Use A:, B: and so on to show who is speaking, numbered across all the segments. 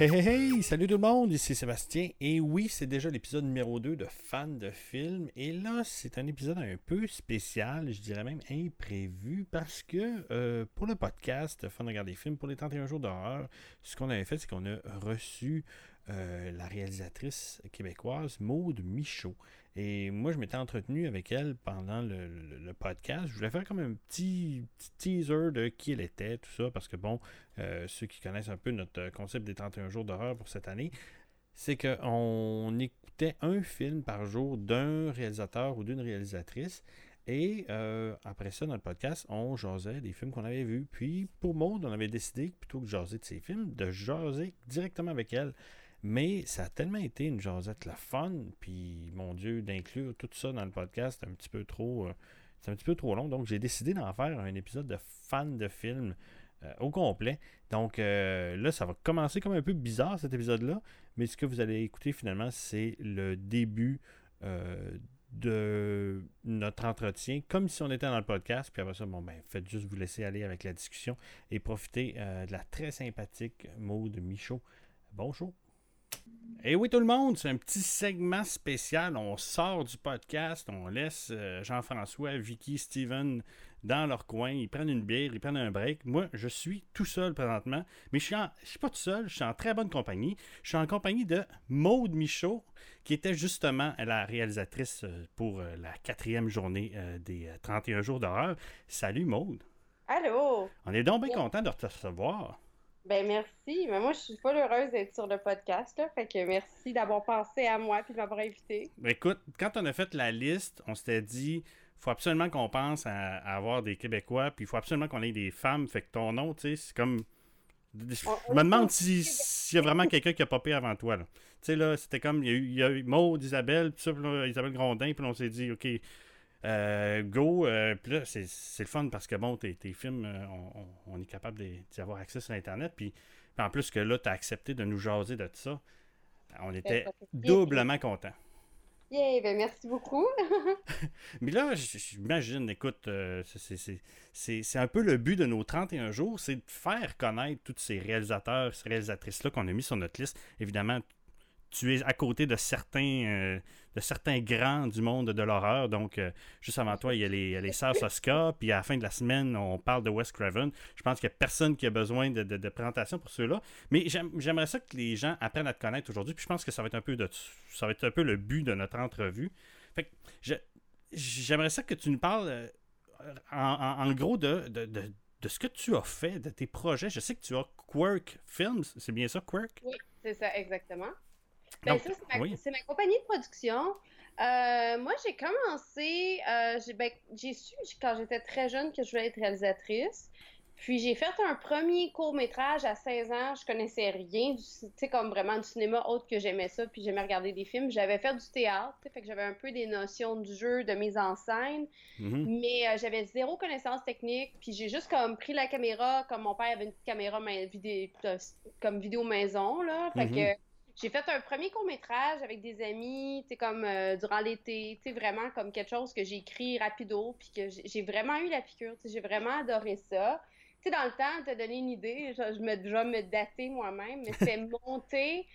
A: Hey hey hey, salut tout le monde, ici Sébastien. Et oui, c'est déjà l'épisode numéro 2 de Fan de film. Et là, c'est un épisode un peu spécial, je dirais même imprévu, parce que euh, pour le podcast Fan de regarder des films, pour les 31 jours d'horreur, ce qu'on avait fait, c'est qu'on a reçu euh, la réalisatrice québécoise Maude Michaud. Et moi, je m'étais entretenu avec elle pendant le, podcast. Je voulais faire comme un petit, teaser de qui elle était, tout ça, parce que bon, euh, ceux qui connaissent un peu notre concept des 31 jours d'horreur pour cette année, c'est qu'on écoutait un film par jour d'un réalisateur ou d'une réalisatrice. Et euh, après ça, dans le podcast, on jasait des films qu'on avait vus. Puis, pour Maud, on avait décidé, plutôt que de jaser de ces films, de jaser directement avec elle. Mais ça a tellement été une jasette la fun, puis mon Dieu, d'inclure tout ça dans le podcast, c'est un petit peu trop. Euh, c'est un petit peu trop long. Donc j'ai décidé d'en faire un épisode de fan de film euh, au complet. Donc euh, là, ça va commencer comme un peu bizarre cet épisode-là. Mais ce que vous allez écouter finalement, c'est le début de notre entretien, comme si on était dans le podcast. Puis après ça, bon, ben, faites juste vous laisser aller avec la discussion et profiter de la très sympathique de Michaud. Bon show! Et eh oui tout le monde, c'est un petit segment spécial. On sort du podcast, on laisse euh, Jean-François, Vicky, Steven dans leur coin. Ils prennent une bière, ils prennent un break. Moi, je suis tout seul présentement, mais je suis, suis pas tout seul, je suis en très bonne compagnie. Je suis en compagnie de Maude Michaud, qui était justement la réalisatrice euh, pour euh, la quatrième journée des 31 jours d'horreur. Salut Maude.
B: Allô?
A: On est donc bien content de te recevoir.
B: Ben merci. Mais moi, je suis pas heureuse d'être sur le podcast. Là, fait que merci d'avoir pensé à moi et de m'avoir invité.
A: Ben écoute, quand on a fait la liste, on s'était dit faut absolument qu'on pense à, avoir des Québécois, puis il faut absolument qu'on ait des femmes. Fait que ton nom, tu sais, c'est comme. Je me demande s'il y a vraiment quelqu'un qui a popé avant toi. Tu sais, là, c'était comme. Il y a eu, Maud, Isabelle, puis ça, Isabelle Grondin, puis on s'est dit, OK, euh, go, euh, puis là, c'est, le fun parce que bon, tes, films, euh, on, est capable d'y avoir accès sur Internet. Puis, en plus que là, tu as accepté de nous jaser de ça. On était doublement contents.
B: Yeah, ben merci beaucoup.
A: Mais là, j'imagine, écoute, c'est un peu le but de nos 31 jours, c'est de faire connaître tous ces réalisateurs, ces réalisatrices-là qu'on a mis sur notre liste. Évidemment, tu es à côté de certains, euh, de certains grands du monde de l'horreur. Donc, euh, juste avant toi, il y a les, les Sœurs Soska. Puis à la fin de la semaine, on parle de Wes Craven. Je pense qu'il n'y a personne qui a besoin de, de, présentation pour ceux-là. Mais j'aimerais ça que les gens apprennent à te connaître aujourd'hui. Puis je pense que ça va être un peu, de, ça va être un peu le but de notre entrevue. Fait que j'aimerais ça que tu nous parles euh, en, gros de, de, de ce que tu as fait, de tes projets. Je sais que tu as Quirk Films. C'est bien ça, Quirk?
B: Oui, c'est ça, exactement. Ben, ça, c'est ma, compagnie de production. Euh, moi, j'ai commencé, euh, ben, j'ai su quand j'étais très jeune que je voulais être réalisatrice. Puis j'ai fait un premier court métrage à 16 ans. Je connaissais rien, tu sais, comme vraiment du cinéma autre que j'aimais ça. Puis j'aimais regarder des films. J'avais fait du théâtre, fait que j'avais un peu des notions du jeu, de mise en scène. Mm-hmm. Mais euh, j'avais zéro connaissance technique. Puis j'ai juste comme pris la caméra, comme mon père avait une petite caméra vidéo, comme vidéo maison, là. Fait mm-hmm. que j'ai fait un premier court-métrage avec des amis, tu comme euh, durant l'été, tu vraiment comme quelque chose que j'ai écrit rapido, puis que j'ai vraiment eu la piqûre, j'ai vraiment adoré ça. Tu sais, dans le temps, te donné une idée, je, je me, déjà me dater moi-même, mais c'est monter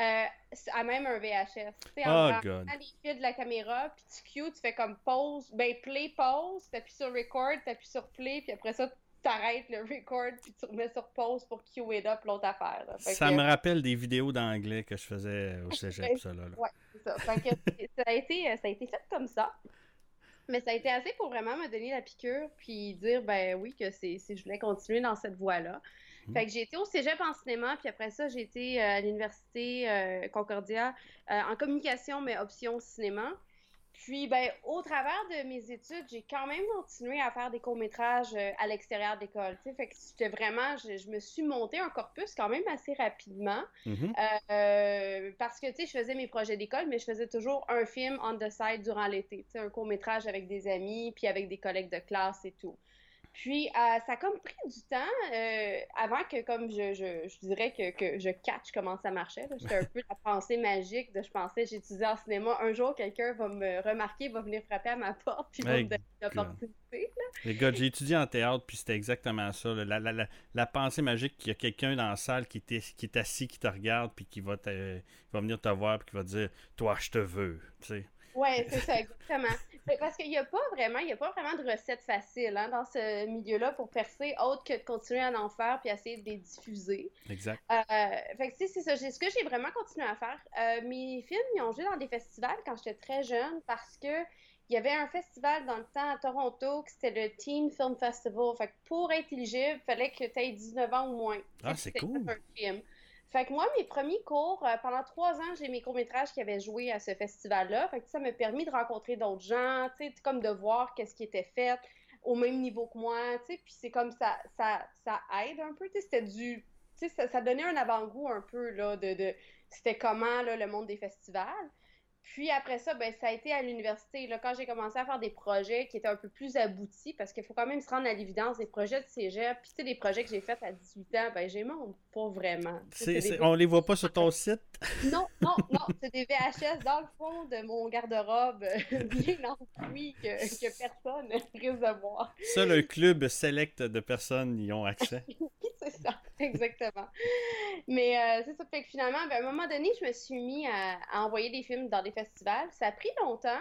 B: euh, à même un VHS. Tu sais, en oh, les fils de la caméra, puis tu cue, tu fais comme pause, ben play, pause, t'appuies sur record, t'appuies sur play, puis après ça, t'arrêtes le record puis tu remets sur pause pour queue it up l'autre affaire.
A: Ça me rappelle des vidéos d'anglais que je faisais au cégep, ça là.
B: Ouais, c'est ça. ça, a été, ça a été fait comme ça. Mais ça a été assez pour vraiment me donner la piqûre puis dire ben oui que c'est je voulais continuer dans cette voie-là. Mmh. Fait que j'ai été au cégep en cinéma, puis après ça, j'ai été euh, à l'université euh, Concordia euh, en communication, mais option cinéma. Puis, ben, au travers de mes études, j'ai quand même continué à faire des courts-métrages euh, à l'extérieur de l'école. Fait que c'était vraiment, je, me suis monté un corpus quand même assez rapidement. Mm-hmm. Euh, parce que, tu sais, je faisais mes projets d'école, mais je faisais toujours un film on the side durant l'été. Tu sais, un court-métrage avec des amis, puis avec des collègues de classe et tout. Puis, euh, ça a comme pris du temps euh, avant que, comme je, je, je dirais que, que, je catch comment ça marchait. J'étais un peu la pensée magique de je pensais, j'étudiais en cinéma, un jour quelqu'un va me remarquer, va venir frapper à ma porte, puis va me donner une opportunité.
A: Les gars, j'ai étudié en théâtre, puis c'était exactement ça. La, la, la, la, pensée magique qu'il y a quelqu'un dans la salle qui, est, qui est assis, qui te regarde, puis qui va, te, va venir te voir, puis qui va te dire Toi, je te veux. Tu sais.
B: Oui, c'est ça, exactement. Parce qu'il n'y a pas vraiment, il y a pas vraiment de recette facile hein, dans ce milieu-là pour percer, autre que de continuer à en faire puis essayer de les diffuser.
A: Exact.
B: Euh, fait que c'est ça. Ce que j'ai vraiment continué à faire. Euh, mes films, ils ont joué dans des festivals quand j'étais très jeune parce que il y avait un festival dans le temps à Toronto qui c'était le Teen Film Festival. Fait que pour être éligible, il fallait que tu aies 19 ans ou moins.
A: Ah, c'est cool.
B: Un film. Fait que moi, mes premiers cours, euh, pendant trois ans, j'ai mes courts-métrages qui avaient joué à ce festival-là. Fait que ça m'a permis de rencontrer d'autres gens, tu sais, comme de voir qu'est-ce qui était fait au même niveau que moi, tu sais. Puis c'est comme ça, ça, ça aide un peu, tu sais. C'était du. Tu sais, ça, ça, donnait un avant-goût un peu, là, de. de c'était comment, là, le monde des festivals. Puis après ça, ben, ça a été à l'université. Là, quand j'ai commencé à faire des projets qui étaient un peu plus aboutis, parce qu'il faut quand même se rendre à l'évidence, des projets de cégep, puis tu sais, des projets que j'ai faits à 18 ans, ben, j'ai mon pas vraiment.
A: On les voit pas sur ton site?
B: Non, non, non. C'est des VHS dans le fond de mon garde-robe, bien enfoui, que, que personne risque de voir.
A: Seul un club select de personnes y ont accès.
B: c'est ça, exactement. Mais euh, c'est ça. Fait que finalement, ben, à un moment donné, je me suis mis à, envoyer des films dans des festivals. Ça a pris longtemps.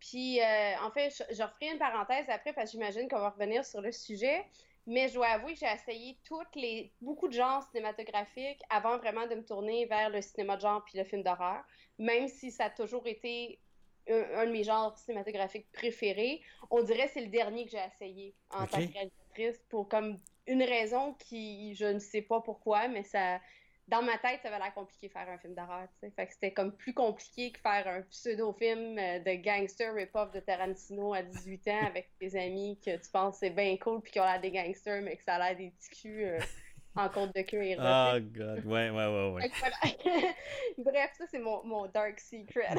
B: Puis, euh, en fait, je, je, referai une parenthèse après parce que j'imagine qu'on va revenir sur le sujet. Mais je dois avouer que j'ai essayé toutes les, beaucoup de genres cinématographiques avant vraiment de me tourner vers le cinéma de genre puis le film d'horreur. Même si ça a toujours été un, de mes genres cinématographiques préférés, on dirait que c'est le dernier que j'ai essayé en tant que réalisatrice pour comme une raison qui, je ne sais pas pourquoi, mais ça, dans ma tête, ça avait l'air compliqué faire un film d'horreur, tu sais. Fait que c'était comme plus compliqué que faire un pseudo-film euh, de gangster rip-off de Tarantino à 18 ans avec tes amis que tu penses c'est bien cool puis qui ont l'air des gangsters, mais que ça a l'air des petits culs euh, en compte de cuir.
A: Oh god, ouais, ouais, ouais, ouais.
B: Bref, ça c'est mon, mon dark secret.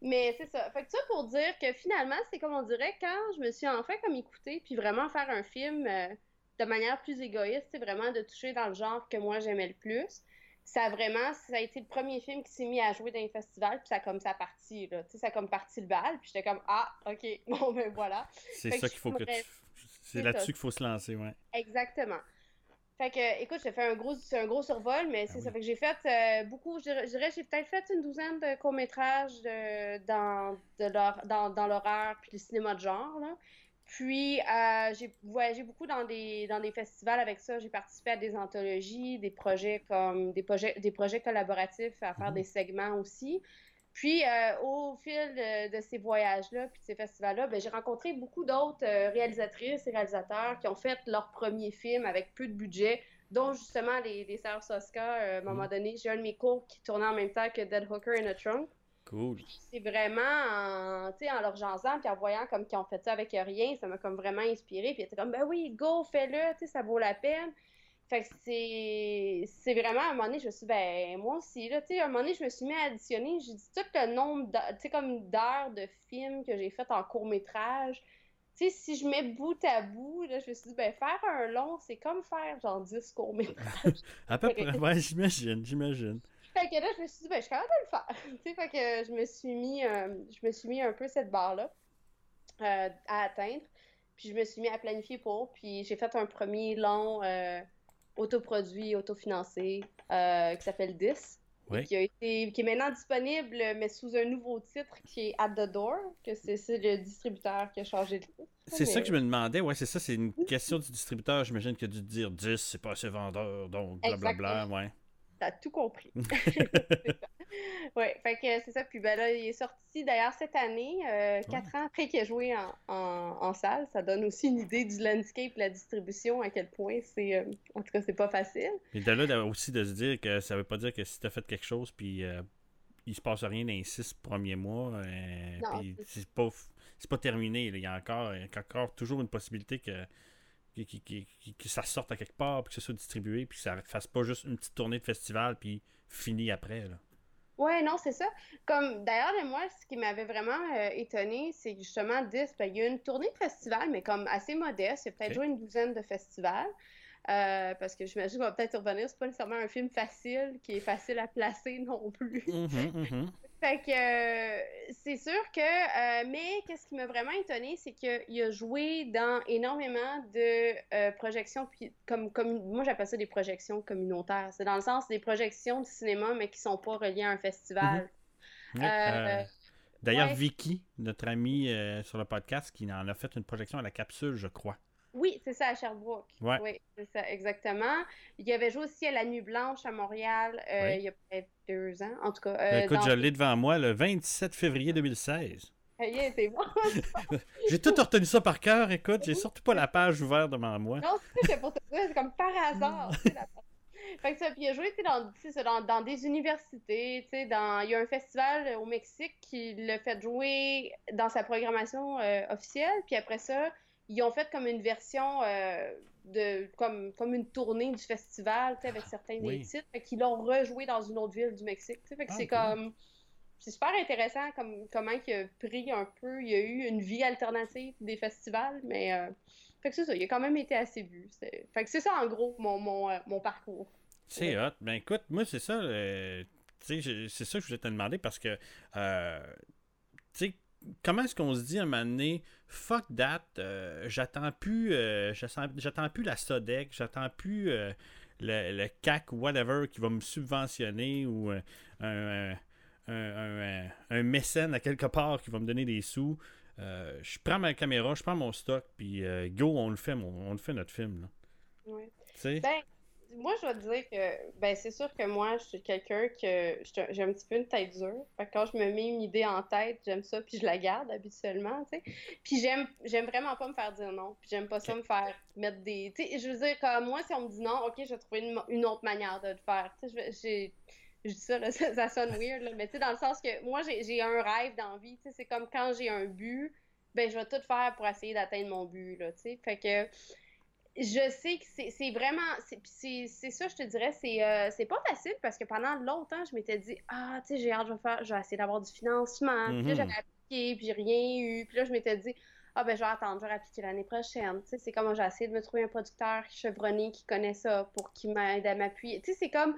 B: mais c'est ça. Fait que ça pour dire que finalement, c'est comme on dirait quand je me suis enfin comme écoutée puis vraiment faire un film... Euh, de manière plus égoïste, c'est vraiment de toucher dans le genre que moi j'aimais le plus. Ça a vraiment, ça a été le premier film qui s'est mis à jouer dans les festivals, puis ça a comme ça parti, là. Tu sais, ça a comme parti le bal, puis j'étais comme, ah, ok, bon, ben voilà.
A: C'est ça qu'il faut que tu... C'est là-dessus qu'il faut se lancer, ouais.
B: Exactement. Fait que, écoute, j'ai fait un gros, un gros survol, mais ah c'est ça. Fait que j'ai fait euh, beaucoup, je dirais, j'ai peut-être fait une douzaine de courts-métrages dans, de dans, dans l'horreur puis le cinéma de genre, là. Puis, euh, j'ai voyagé beaucoup dans des, dans des festivals avec ça. J'ai participé à des anthologies, des projets comme des projets, des projets collaboratifs à faire mhm. des segments aussi. Puis, euh, au fil de, ces voyages-là, puis de ces festivals-là, ben, j'ai rencontré beaucoup d'autres euh, réalisatrices et réalisateurs qui ont fait leur premier film avec peu de budget, dont justement les, les Sœurs Soska. à un moment mhm. donné, j'ai un de mes cours qui tournait en même temps que Dead Hooker in a Trunk.
A: Cool.
B: C'est vraiment en, en leur jasant puis en voyant comme qu'ils ont fait ça avec rien, ça m'a comme vraiment inspiré. Puis était comme, ben oui, go, fais-le, ça vaut la peine. Fait que c'est, c'est vraiment, à un moment donné, je me suis dit, ben, moi aussi, là, tu sais, à un moment donné, je me suis mis à additionner, j'ai dit tout le nombre, tu sais, comme d'heures de films que j'ai fait en court-métrage. Tu sais, si je mets bout à bout, là, je me suis dit, ben, faire un long, c'est comme faire, genre, 10 courts-métrages.
A: à peu près, ouais, j'imagine, j'imagine.
B: Fait que là, je me suis dit, ben, je suis capable de le faire. tu sais, fait que je me suis mis, euh, je me suis mis un peu cette barre-là euh, à atteindre. Puis je me suis mis à planifier pour. Puis j'ai fait un premier long euh, autoproduit, autofinancé, qui s'appelle 10.
A: Oui.
B: Qui, a été, qui est maintenant disponible, mais sous un nouveau titre qui est At the Door, que c'est le distributeur qui a changé de titre.
A: C'est ça que je me demandais, ouais, c'est ça, c'est une question du distributeur, j'imagine qu'il a dû dire 10, c'est pas assez vendeur, donc blablabla, ouais.
B: T'as tout compris. oui, fait que c'est ça. Puis ben là, il est sorti d'ailleurs cette année, euh, quatre ans après qu'il ait joué en, en, salle. Ça donne aussi une idée du landscape, la distribution, à quel point c'est. Euh, en tout cas, c'est pas facile.
A: Et de là aussi de se dire que ça veut pas dire que si t'as fait quelque chose, puis euh, il se passe rien dans les six premiers mois, puis c'est pas, pas terminé. Il y a encore, il y a encore toujours une possibilité que que ça sorte à quelque part, puis que ça soit distribué, puis que ça fasse pas juste une petite tournée de festival, puis fini après. Là.
B: Ouais, non, c'est ça. Comme d'ailleurs, moi, ce qui m'avait vraiment euh, étonné, c'est justement, 10, ben, il y a une tournée de festival, mais comme assez modeste. Il y a peut-être joué une douzaine de festivals. Euh, parce que j'imagine qu'on va peut-être revenir, c'est pas nécessairement un film facile, qui est facile à placer non plus.
A: Mm-hmm, mm-hmm.
B: Fait que euh, c'est sûr que, euh, mais qu'est-ce qui m'a vraiment étonné, c'est qu'il a joué dans énormément de projections, comme, comme moi j'appelle ça des projections communautaires. C'est dans le sens des projections de cinéma, mais qui sont pas reliées à un festival.
A: Mm-hmm. D'ailleurs, Vicky, notre amie sur le podcast, qui en a fait une projection à la capsule, je crois.
B: Oui, c'est ça, à Sherbrooke. Oui, c'est ça, exactement. Il y avait joué aussi à la Nuit Blanche à Montréal euh, il y a peut-être deux ans. En tout cas.
A: Euh, écoute, je l'ai devant moi le 27 février 2016.
B: c'est bon.
A: j'ai tout retenu ça par cœur, écoute, j'ai surtout pas la page ouverte devant moi.
B: Non, c'est pour te dire, c'est comme par hasard. fait que ça, puis il a joué dans, dans, des universités, dans, il y a un festival au Mexique qui l'a fait jouer dans sa programmation euh, officielle, puis après ça, ils ont fait comme une version euh, de comme, comme une tournée du festival avec certains des titres qu'ils l'ont rejoué dans une autre ville du Mexique fait que c'est ah, comme c'est super intéressant comme comment il a pris un peu il y a eu une vie alternative des festivals mais euh, fait que c'est ça il a quand même été assez vu fait que c'est ça en gros mon, mon, euh, mon parcours.
A: C'est hot. Ben écoute moi c'est ça c'est ça que je voulais te demander parce que tu sais comment est-ce qu'on se dit à un moment donné, fuck that, euh, j'attends plus, euh, j'attends plus la Sodec, j'attends plus euh, le, le, CAC ou whatever qui va me subventionner ou un, un, mécène à quelque part qui va me donner des sous. je prends ma caméra, je prends mon stock, puis go, on le fait, on, le fait notre film. Là.
B: Ben, moi, je dois te dire que, ben, c'est sûr que moi, je suis quelqu'un que j'ai un petit peu une tête dure. quand je me mets une idée en tête, j'aime ça, puis je la garde habituellement, tu sais. Puis j'aime, j'aime vraiment pas me faire dire non. Puis j'aime pas ça me faire mettre des. Tu sais, je veux dire, comme moi, si on me dit non, ok, je vais trouver une, autre manière de le faire. Tu sais, j'ai. Je dis ça, là, ça, sonne weird, là, mais tu sais, dans le sens que moi, j'ai un rêve d'envie, tu sais, c'est comme quand j'ai un but, ben, je vais tout faire pour essayer d'atteindre mon but, là, tu sais. Fait que je sais que c'est vraiment. C'est ça, je te dirais, euh, c'est pas facile parce que pendant longtemps, je m'étais dit Ah, tu sais, j'ai hâte, je vais, faire, je vais essayer d'avoir du financement. Puis là, mm-hmm. j'avais appliqué, puis j'ai rien eu. Puis là, je m'étais dit Ah, ben, je vais attendre, je vais appliquer l'année prochaine. Tu sais, c'est comme j'ai essayé de me trouver un producteur chevronné qui connaît ça pour qu'il m'aide à m'appuyer. Tu sais, c'est comme.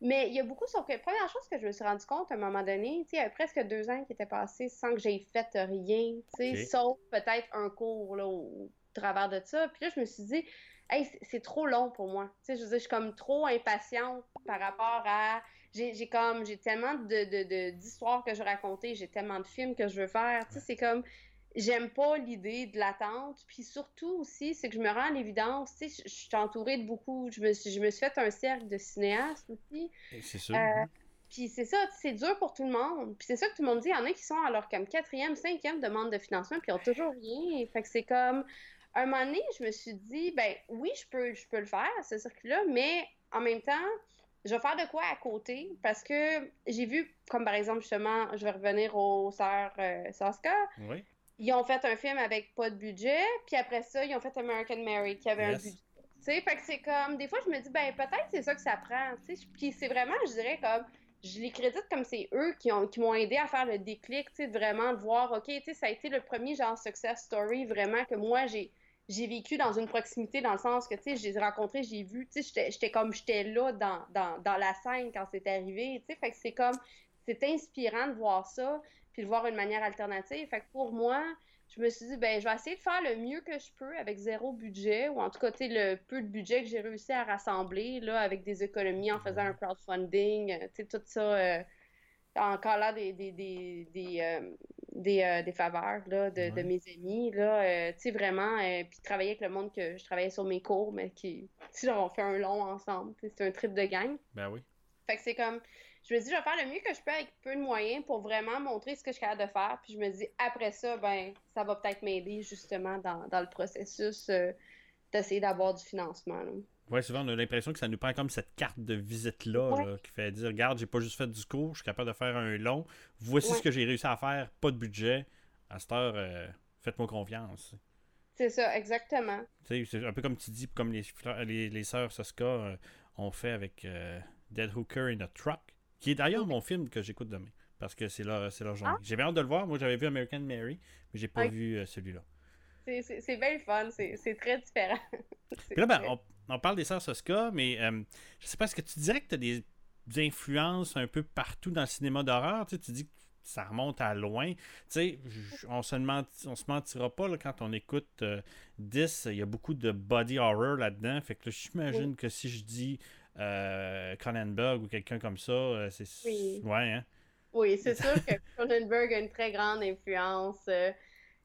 B: Mais il y a beaucoup sur que. Première chose que je me suis rendu compte à un moment donné, tu sais, il y a presque deux ans qui étaient passés sans que j'aie fait rien, tu sais, sauf peut-être un cours, là, travers de ça. Puis là, je me suis dit, hey, c'est trop long pour moi. Tu sais, je veux dire, je suis comme trop impatiente par rapport à. J'ai comme, j'ai tellement d'histoires de, de, que je raconter, j'ai tellement de films que je veux faire. Tu sais, c'est comme, j'aime pas l'idée de l'attente. Puis surtout aussi, c'est que je me rends à l'évidence, tu sais, je, suis entourée de beaucoup, je me, suis, je me suis fait un cercle de cinéastes aussi.
A: C'est sûr. Euh,
B: puis c'est ça, c'est dur pour tout le monde. Puis c'est ça que tout le monde dit. Il y en a qui sont à leur comme quatrième, cinquième demande de financement, puis ils ont toujours rien. Fait que c'est comme, un moment donné, je me suis dit, ben oui, je peux, je peux le faire, ce circuit-là, mais en même temps, je vais faire de quoi à côté parce que j'ai vu, comme par exemple, justement, je vais revenir aux sœurs euh, Saska.
A: Oui.
B: Ils ont fait un film avec pas de budget, puis après ça, ils ont fait American Mary qui avait un budget. Tu sais, fait que c'est comme, des fois, je me dis, ben peut-être c'est ça que ça prend. Tu sais, puis c'est vraiment, je dirais, comme, je les crédite comme c'est eux qui, ont, qui m'ont aidé à faire le déclic, tu sais, vraiment de voir, OK, tu sais, ça a été le premier genre success story, vraiment, que moi, j'ai j'ai vécu dans une proximité dans le sens que, tu sais, j'ai rencontré, j'ai vu, tu sais, j'étais comme, j'étais là dans, dans, dans, la scène quand c'est arrivé, tu sais, fait que c'est comme, c'est inspirant de voir ça, puis de voir une manière alternative. Fait que pour moi, je me suis dit, ben, je vais essayer de faire le mieux que je peux avec zéro budget, ou en tout cas, tu sais, le peu de budget que j'ai réussi à rassembler, là, avec des économies en faisant un crowdfunding, euh, tu sais, tout ça, euh, encore là, des, des, des, des, euh, euh, des, faveurs là, de, de, mes amis. Là, euh, tu sais, vraiment, puis travailler avec le monde que je travaillais sur mes cours, mais qui, tu on fait un long ensemble. C'est un trip de gang.
A: Ben oui.
B: Fait que c'est comme, je me dis, je vais faire le mieux que je peux avec peu de moyens pour vraiment montrer ce que je suis capable de faire. Puis je me dis, après ça, ben, ça va peut-être m'aider justement dans, dans, le processus d'essayer d'avoir du financement. Là.
A: Oui, souvent, on a l'impression que ça nous prend comme cette carte de visite-là qui fait dire Regarde, j'ai pas juste fait du cours, je suis capable de faire un long. Voici ce que j'ai réussi à faire, pas de budget. À cette heure, euh, faites-moi confiance.
B: C'est ça, exactement.
A: C'est un peu comme tu dis, comme les, les, les sœurs Soska euh, ont fait avec euh, Dead Hooker in a Truck. qui est d'ailleurs mon film que j'écoute demain, parce que c'est leur, leur journée. Ah. J'ai bien hâte de le voir. Moi, j'avais vu American Mary, mais j'ai pas vu celui-là.
B: C'est bien fun, c'est très différent.
A: Puis là, ben, on, on, parle des sœurs Soska, mais je sais pas, est-ce que tu dirais que tu as des influences un peu partout dans le cinéma d'horreur? Tu, sais, tu dis que ça remonte à loin. Tu sais, on se, on se mentira pas là, quand on écoute 10, euh, il y a beaucoup de body horror là-dedans. Fait que j'imagine que si je dis euh, Cronenberg ou quelqu'un comme ça, euh, c'est.
B: Oui.
A: Ouais, hein?
B: Oui, c'est sûr que Cronenberg a une très grande influence.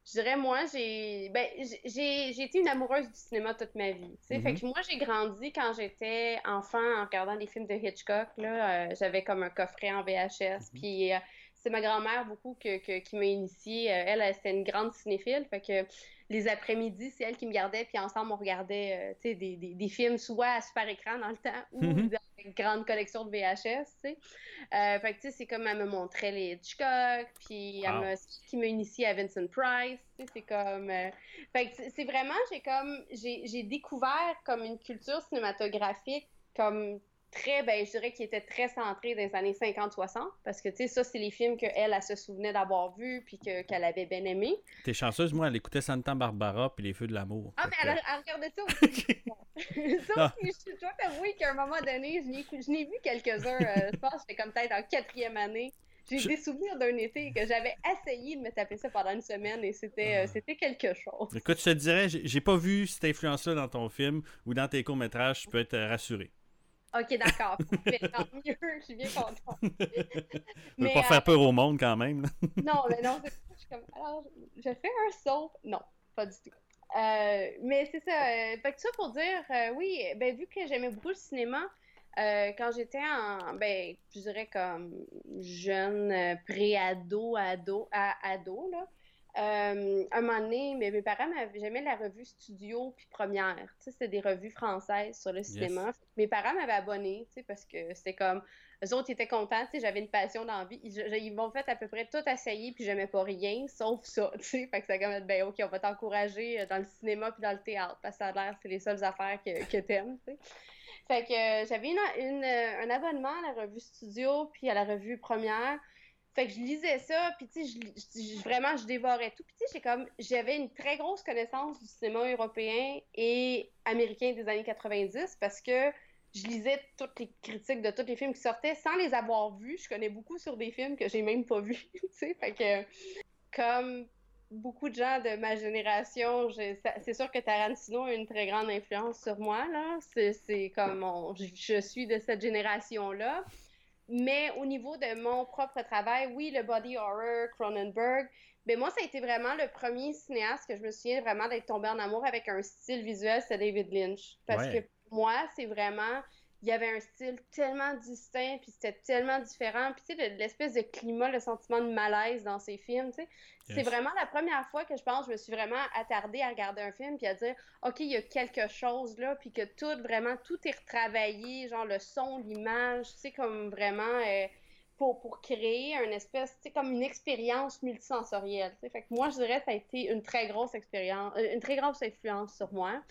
B: Je dirais, moi, j'ai ben, j'ai été une amoureuse du cinéma toute ma vie. Fait mm-hmm. que moi, j'ai grandi quand j'étais enfant en regardant des films de Hitchcock. J'avais comme un coffret en VHS. Mm-hmm. Puis c'est ma grand-mère beaucoup qui m'a initiée. Euh, elle, elle c'était une grande cinéphile. Fait que les après-midi, c'est elle qui me gardait, puis ensemble, on regardait euh, des, des, films soit à super écran dans le temps ou mhm. dans une grande collection de VHS. Euh, fait que c'est comme elle me montrait les Hitchcock, puis elle qui m'a initié à Vincent Price. C'est comme. fait que c'est vraiment, j'ai comme. J'ai découvert comme une culture cinématographique comme très, ben, je dirais qu'il était très centré dans les années 50-60, parce que, tu sais, ça, c'est les films qu'elle, elle, se souvenait d'avoir vus, puis qu'elle avait bien aimé.
A: T'es chanceuse, moi, elle écoutait Santa Barbara, puis Les Feux de l'amour.
B: Ah, mais elle, elle, regardait ça aussi. ça aussi, je dois t'avouer qu'à un moment donné, je n'ai vu quelques-uns, euh, je pense que j'étais comme peut-être en quatrième année. J'ai des souvenirs d'un été que j'avais essayé de me taper ça pendant une semaine et c'était euh, ah. c'était quelque chose.
A: Écoute, je te dirais, j'ai pas vu cette influence-là dans ton film ou dans tes courts-métrages, je peux être rassuré.
B: Ok, d'accord. Tant mieux, je suis bien contente.
A: Je veux pas faire peur au monde quand même.
B: non, mais non, c'est je suis comme. Alors, je fais un saut. Non, pas du tout. Euh, mais c'est ça. Euh, fait que ça pour dire, euh, oui, ben vu que j'aimais beaucoup le cinéma, quand j'étais en, ben, je dirais comme jeune, pré-ado, ado, à ado, là, euh, un moment donné, mes, mes parents j'aimais la revue Studio puis Première. Tu sais, c'était des revues françaises sur le cinéma. Mes parents m'avaient abonné, tu sais, parce que c'était comme. Eux autres, ils étaient contents, tu sais, j'avais une passion d'envie. Ils, ils m'ont fait à peu près tout essayer, puis j'aimais pas rien, sauf ça, tu sais. Fait que ça comme, ben, OK, on va t'encourager euh, dans le cinéma puis dans le théâtre, parce que ça a l'air, c'est les seules affaires que, que t'aimes, tu sais. Fait que euh, j'avais une, un abonnement à la revue Studio puis à la revue Première. Fait que je lisais ça, puis tu sais, vraiment, je dévorais tout. Puis tu sais, comme, j'avais une très grosse connaissance du cinéma européen et américain des années 90 parce que je lisais toutes les critiques de tous les films qui sortaient sans les avoir vus. Je connais beaucoup sur des films que j'ai même pas vus, tu sais. Fait que, comme beaucoup de gens de ma génération, c'est sûr que Tarantino a une très grande influence sur moi, là. C'est comme, je suis de cette génération-là. Mais au niveau de mon propre travail, oui, le body horror, Cronenberg, mais moi, ça a été vraiment le premier cinéaste que je me souviens vraiment d'être tombé en amour avec un style visuel, c'est David Lynch. Parce que moi, c'est vraiment il y avait un style tellement distinct, puis c'était tellement différent. Puis, tu sais, l'espèce de climat, le sentiment de malaise dans ces films, tu sais. C'est vraiment la première fois que je pense, je me suis vraiment attardée à regarder un film, puis à dire, OK, il y a quelque chose là, puis que tout, vraiment, tout est retravaillé, genre le son, l'image, tu sais, comme vraiment. Euh, pour, pour, créer un espèce, tu sais, comme une expérience multisensorielle. Fait que moi, je dirais que ça a été une très grosse expérience, euh, une très grosse influence sur moi.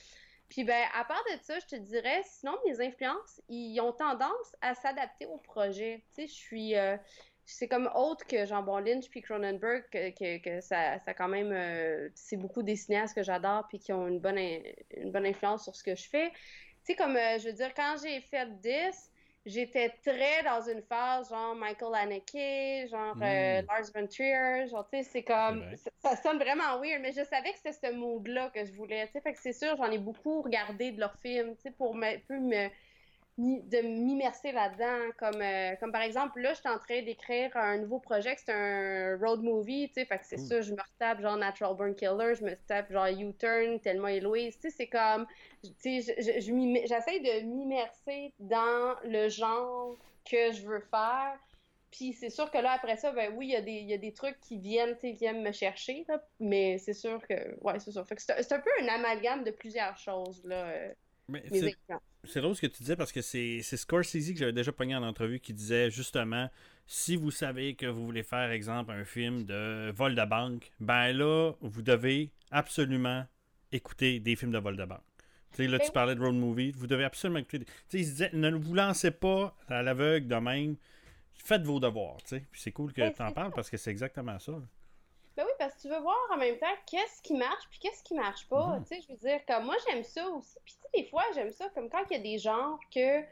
B: Puis ben, à part de ça, je te dirais, sinon mes influences, ils ont tendance à s'adapter au projet. Tu sais, je suis. Euh, c'est comme autre que Jean Bon Lynch puis Cronenberg, que, que, ça, ça quand même. Euh, c'est beaucoup des cinéastes que j'adore puis qui ont une bonne, une bonne influence sur ce que je fais. Tu sais, comme, euh, je veux dire, quand j'ai fait 10, j'étais très dans une phase genre Michael Haneke, genre euh, hmm. Lars von Trier, genre tu sais c'est comme ça, sonne vraiment weird mais je savais que c'était ce mood là que je voulais, tu sais fait que c'est sûr j'en ai beaucoup regardé de leurs films, tu sais pour me, peu me de m'immerser là-dedans. Comme, euh, comme par exemple, là, je suis en train d'écrire un nouveau projet, c'est un road movie, tu sais, fait que c'est ça, je me retape genre Natural Burn Killer, je me retape genre U-Turn, et Louise, tu sais, c'est comme, tu sais, j'essaie de m'immerser dans le genre que je veux faire. Puis c'est sûr que là, après ça, ben oui, il y, a des, y a des trucs qui viennent, viennent me chercher, là, mais c'est sûr que, ouais, c'est sûr. Fait que c'est un peu un amalgame de plusieurs choses, là. Euh,
A: c'est drôle ce que tu disais parce que c'est Scorsese que j'avais déjà pogné en entrevue qui disait justement si vous savez que vous voulez faire, exemple, un film de vol de banque, ben là, vous devez absolument écouter des films de vol de banque. Tu sais, là, tu ben parlais de road movie, vous devez absolument écouter. Tu sais, il se disait, ne vous lancez pas à l'aveugle de même, faites vos devoirs, tu sais. Puis c'est cool que tu en parles parce que c'est exactement ça.
B: Ben oui, parce que tu veux voir en même temps qu'est-ce qui marche puis qu'est-ce qui marche pas. Mm-hmm. Tu sais, je veux dire, comme moi, j'aime ça aussi. Puis tu sais, des fois, j'aime ça comme quand il y a des genres que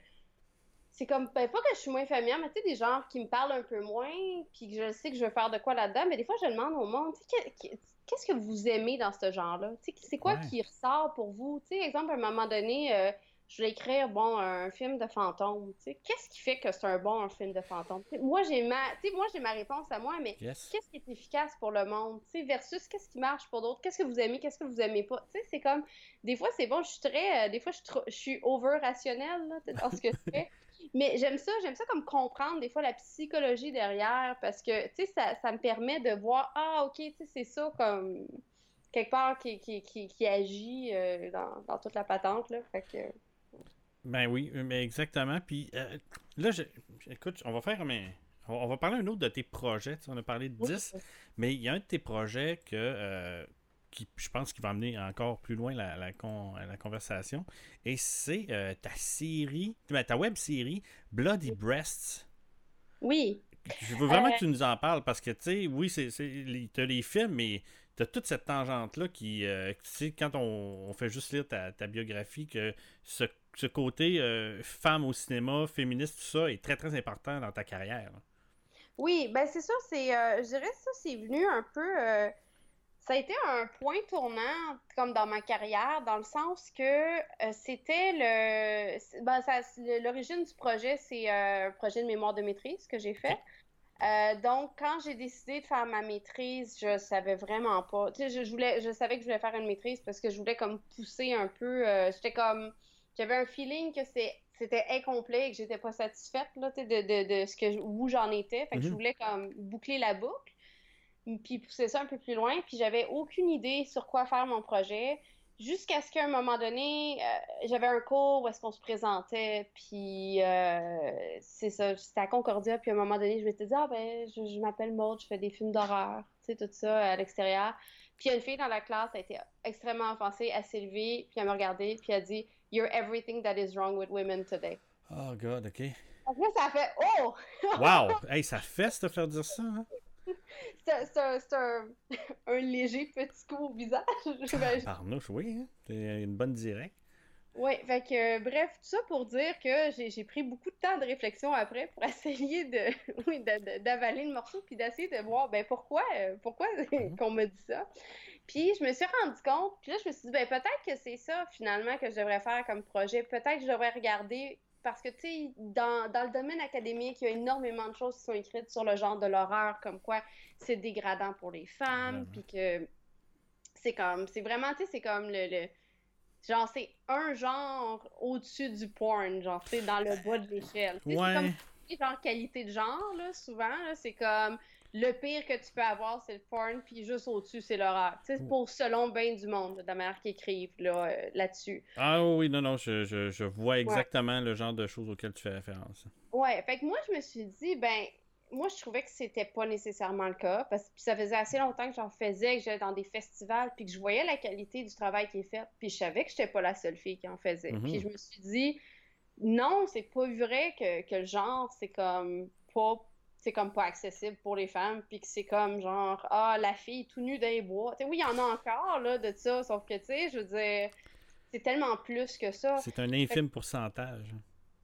B: c'est comme, ben, pas que je suis moins familière, mais tu sais, des genres qui me parlent un peu moins, puis que je sais que je veux faire de quoi là-dedans, mais des fois, je demande au monde, qu'est-ce que vous aimez dans ce genre-là? C'est quoi qui ressort pour vous? Tu sais, exemple, à un moment donné, euh, je voulais écrire, bon, un film de fantôme. Qu'est-ce qui fait que c'est un bon film de fantôme? moi, j'ai ma, moi, j'ai ma réponse à moi, mais qu'est-ce qui est efficace pour le monde? versus qu'est-ce qui marche pour d'autres? Qu'est-ce que vous aimez? Qu'est-ce que vous aimez pas? C'est comme, des fois, c'est bon, je suis très, euh, des fois, je, suis over-rationnelle dans ce que je fais. Mais j'aime ça, j'aime ça comme comprendre des fois la psychologie derrière parce que, tu sais, ça, ça, me permet de voir, ah, ok, tu sais, c'est ça comme quelque part qui, qui, qui, agit euh, dans, dans, toute la patente, là. Fait que...
A: Ben oui, mais exactement. Puis euh, là, je, écoute, on va faire un, on va parler un autre de tes projets. on a parlé de 10, mais il y a un de tes projets que, euh, qui, je pense, qui va amener encore plus loin la, la, conversation. Et c'est euh, ta série, ta web série Bloody Breasts.
B: Oui.
A: Je veux vraiment que tu nous en parles parce que, tu sais, oui, c'est, tu as les films, mais tu as toute cette tangente-là qui, tu sais, quand on, fait juste lire ta, ta biographie, que ce ce côté euh, femme au cinéma, féministe, tout ça est très très important dans ta carrière.
B: Oui, ben c'est sûr, c'est, euh, je dirais ça, c'est venu un peu, euh, ça a été un point tournant comme dans ma carrière, dans le sens que c'était le, ben, l'origine du projet, c'est un projet de mémoire de maîtrise que j'ai fait. Donc, quand j'ai décidé de faire ma maîtrise, je savais vraiment pas. Tu sais, je, voulais, je savais que je voulais faire une maîtrise parce que je voulais comme pousser un peu. j'étais comme j'avais un feeling que c'était incomplet et que j'étais pas satisfaite là, de, de, de, ce que où j'en étais. Fait que je mhm. voulais comme boucler la boucle, puis pousser ça un peu plus loin. Puis j'avais aucune idée sur quoi faire mon projet. Jusqu'à ce qu'à un moment donné, euh, j'avais un cours où est-ce qu'on se présentait, puis euh, c'est ça, c'était à Concordia, puis à un moment donné, je m'étais dit, ah ben, je, m'appelle Maud, je fais des films d'horreur, tu sais, tout ça à l'extérieur. Puis il y a une fille dans la classe, elle a été extrêmement offensée, elle s'est levée, puis elle m'a regardée, puis elle a dit, You're everything that is wrong with women today.
A: Oh, God, OK.
B: Après, ça fait Oh!
A: wow! Hey, ça fait de faire dire ça, hein?
B: C'est un, un, léger petit coup au visage.
A: Parnouche, oui. Hein? C'est une bonne directe.
B: Oui, fait que bref, tout ça pour dire que j'ai pris beaucoup de temps de réflexion après pour essayer de oui, d'avaler le morceau puis d'essayer de voir ben pourquoi euh, pourquoi mm-hmm. qu'on me dit ça. Puis je me suis rendu compte, puis là je me suis dit ben peut-être que c'est ça finalement que je devrais faire comme projet, peut-être que je devrais regarder parce que tu sais dans, dans le domaine académique, il y a énormément de choses qui sont écrites sur le genre de l'horreur comme quoi c'est dégradant pour les femmes, puis que c'est comme c'est vraiment tu sais c'est comme le Genre, c'est un genre au-dessus du porn, genre, c'est dans le bas de l'échelle. C'est comme genre qualité de genre, là, souvent, c'est comme le pire que tu peux avoir, c'est le porn, puis juste au-dessus, c'est l'horreur. C'est pour selon bien du monde, de la manière qu'ils écrivent là, euh, là-dessus.
A: ah oui, non, non, je, je, je vois exactement le genre de choses auxquelles tu fais référence.
B: Ouais, fait que moi, je me suis dit, ben, moi, je trouvais que c'était pas nécessairement le cas parce que ça faisait assez longtemps que j'en faisais, que j'allais dans des festivals, puis que je voyais la qualité du travail qui est fait, puis je savais que j'étais pas la seule fille qui en faisait. Puis mhm. je me suis dit, non, c'est pas vrai que, que le genre, c'est comme pas c'est comme pas accessible pour les femmes, puis que c'est comme genre, ah, la fille tout nue dans les bois. oui, il y en a encore, là, de ça, sauf que, tu sais, je veux dire, c'est tellement plus que ça.
A: C'est un infime pourcentage.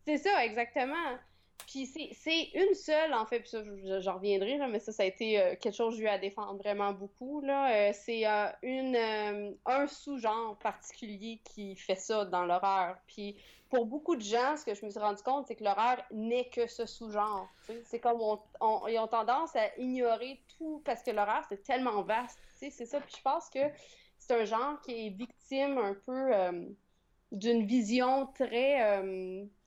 B: C'est ça, exactement. Puis c'est une seule, en fait, puis ça, j'en reviendrai, mais ça, ça a été euh, quelque chose que j'ai eu à défendre vraiment beaucoup. là. Euh, c'est euh, une un sous-genre particulier qui fait ça dans l'horreur. Puis pour beaucoup de gens, ce que je me suis rendu compte, c'est que l'horreur n'est que ce sous-genre. C'est comme on, ils ont tendance à ignorer tout parce que l'horreur, c'est tellement vaste. C'est ça. Puis je pense que c'est un genre qui est victime un peu d'une vision très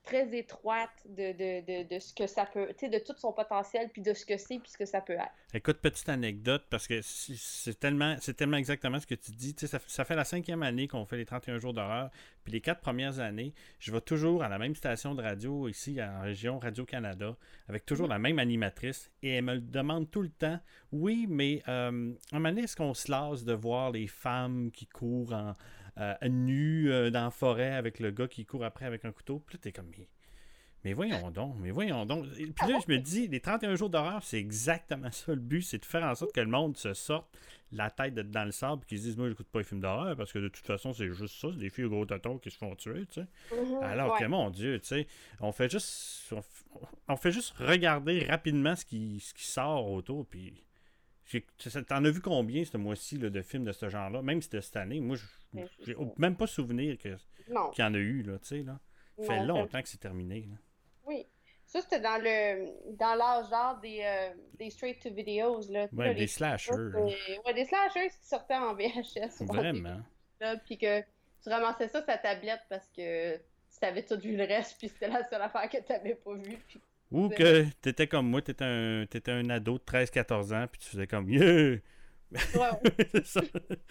B: très étroite de, de, de, de, ce que ça peut, tu sais, de tout son potentiel, puis de ce que c'est, puis ce que ça peut être.
A: Écoute, petite anecdote, parce que c'est tellement, c'est tellement exactement ce que tu dis. Tu sais, ça, ça fait la cinquième année qu'on fait les 31 jours d'horreur, puis les quatre premières années, je vais toujours à la même station de radio ici, en région Radio-Canada, avec toujours la même animatrice, et elle me demande tout le temps, oui, mais euh, à un moment donné, est-ce qu'on se lasse de voir les femmes qui courent en euh, nu euh, dans la forêt avec le gars qui court après avec un couteau. Puis là, t'es comme, mais Mais voyons donc, mais voyons donc. Puis là, je me dis, les 31 jours d'horreur, c'est exactement ça le but, c'est de faire en sorte que le monde se sorte la tête dans le sable et qu'ils se disent, moi, j'écoute pas les films d'horreur parce que de toute façon, c'est juste ça, c'est des filles au gros tonton qui se font tuer, tu sais. Mm-hmm. Alors que, mon Dieu, tu sais, on fait juste, on, fait juste regarder rapidement ce qui, ce qui sort autour, puis. T'en as vu combien ce mois-ci de films de ce genre-là, même si c'était cette année? Moi, j'ai même pas souvenir qu'il y en a eu, là, tu sais, là. Ça fait longtemps que c'est terminé, là.
B: Oui. Ça, c'était dans le dans l'âge genre des, euh, des straight to videos. Là,
A: ouais, des slashers.
B: ouais, des slashers qui sortaient en VHS.
A: Vraiment.
B: Puis que tu ramassais ça sur ta tablette parce que tu avais tout vu le reste, puis c'était la seule affaire que tu n'avais pas vue.
A: Ou que tu étais comme moi, tu étais, un, étais un ado de 13-14 ans, puis tu faisais comme Yeah!
B: Ouais, c'est ça.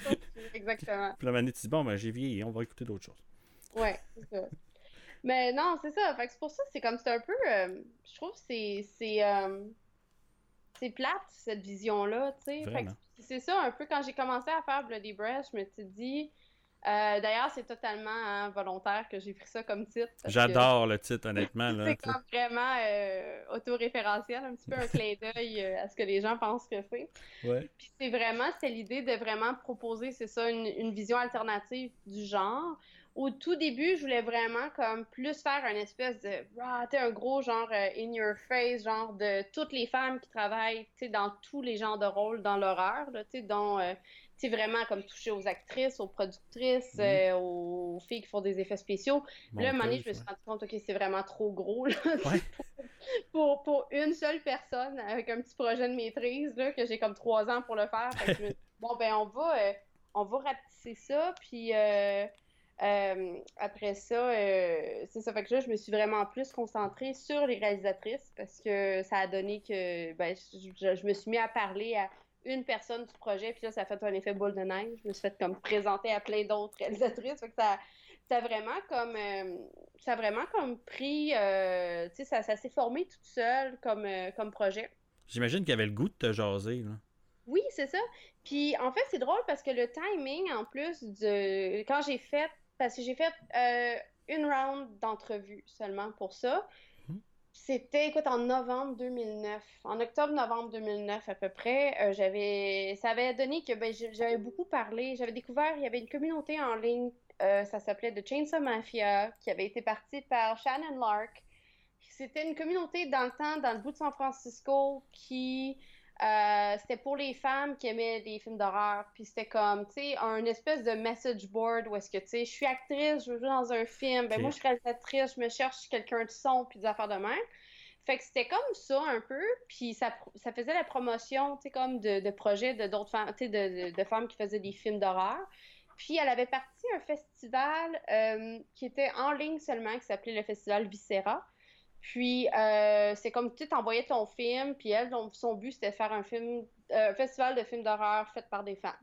B: Exactement.
A: Puis la manette, tu dis Bon, ben j'ai vieilli, on va écouter d'autres choses.
B: Ouais, c'est ça. Mais non, c'est ça. Fait que c'est pour ça, c'est comme c'est un peu. Euh, je trouve que c'est. C'est, euh, c'est plate, cette vision-là, tu sais. c'est ça, un peu quand j'ai commencé à faire Bloody Breast, je me suis dit. Euh, d'ailleurs, c'est totalement hein, volontaire que j'ai pris ça comme titre.
A: J'adore le titre, honnêtement.
B: c'est comme vraiment autoréférentiel, un petit peu un clin d'œil à ce que les gens pensent que c'est.
A: Ouais.
B: Puis c'est vraiment, c'est l'idée de vraiment proposer, c'est ça, une, une, vision alternative du genre, au tout début, je voulais vraiment comme plus faire un espèce de ah, un gros genre euh, in your face, genre de toutes les femmes qui travaillent dans tous les genres de rôles dans l'horreur, dont euh, vraiment comme toucher aux actrices, aux productrices, mhm. euh, aux filles qui font des effets spéciaux. là, à un moment donné, je me suis rendu compte, OK, c'est vraiment trop gros pour, pour, une seule personne avec un petit projet de maîtrise là, que j'ai comme trois ans pour le faire. bon, ben, on va, on va rapetisser ça, puis euh, après ça, euh, c'est ça. Fait que là, je me suis vraiment plus concentrée sur les réalisatrices parce que ça a donné que ben, je, me suis mis à parler à une personne du projet, puis là, ça a fait un effet boule de neige. Je me suis fait comme présenter à plein d'autres réalisatrices. Fait que ça, ça a vraiment comme euh, ça a vraiment comme pris tu sais, ça, ça s'est formé toute seule comme, comme projet.
A: J'imagine qu'il y avait le goût de te jaser, là.
B: Oui, c'est ça. Puis en fait, c'est drôle parce que le timing, en plus, de quand j'ai fait parce que j'ai fait euh, une round d'entrevue seulement pour ça. C'était, écoute, en novembre 2009. En octobre-novembre 2009 à peu près, euh, j'avais, ça avait donné que ben, j'avais beaucoup parlé. J'avais découvert, il y avait une communauté en ligne, euh, ça s'appelait The Chainsaw Mafia, qui avait été partie par Shannon Lark. C'était une communauté dans le temps, dans le bout de San Francisco, qui euh, c'était pour les femmes qui aimaient les films d'horreur. Puis c'était comme, tu sais, un espèce de message board où est-ce que, tu sais, je suis actrice, je veux jouer dans un film. Ben moi, je suis réalisatrice, je me cherche quelqu'un de son, puis des affaires de même. Fait que c'était comme ça un peu, puis ça, ça faisait la promotion, tu sais, comme de, de projets de d'autres femmes, tu sais, de, de, femmes qui faisaient des films d'horreur. Puis elle avait parti un festival euh, qui était en ligne seulement, qui s'appelait le festival Viscera. Puis, euh, c'est comme tu t'envoyais ton film, puis elle, son but, c'était de faire un film, euh, festival de films d'horreur fait par des femmes.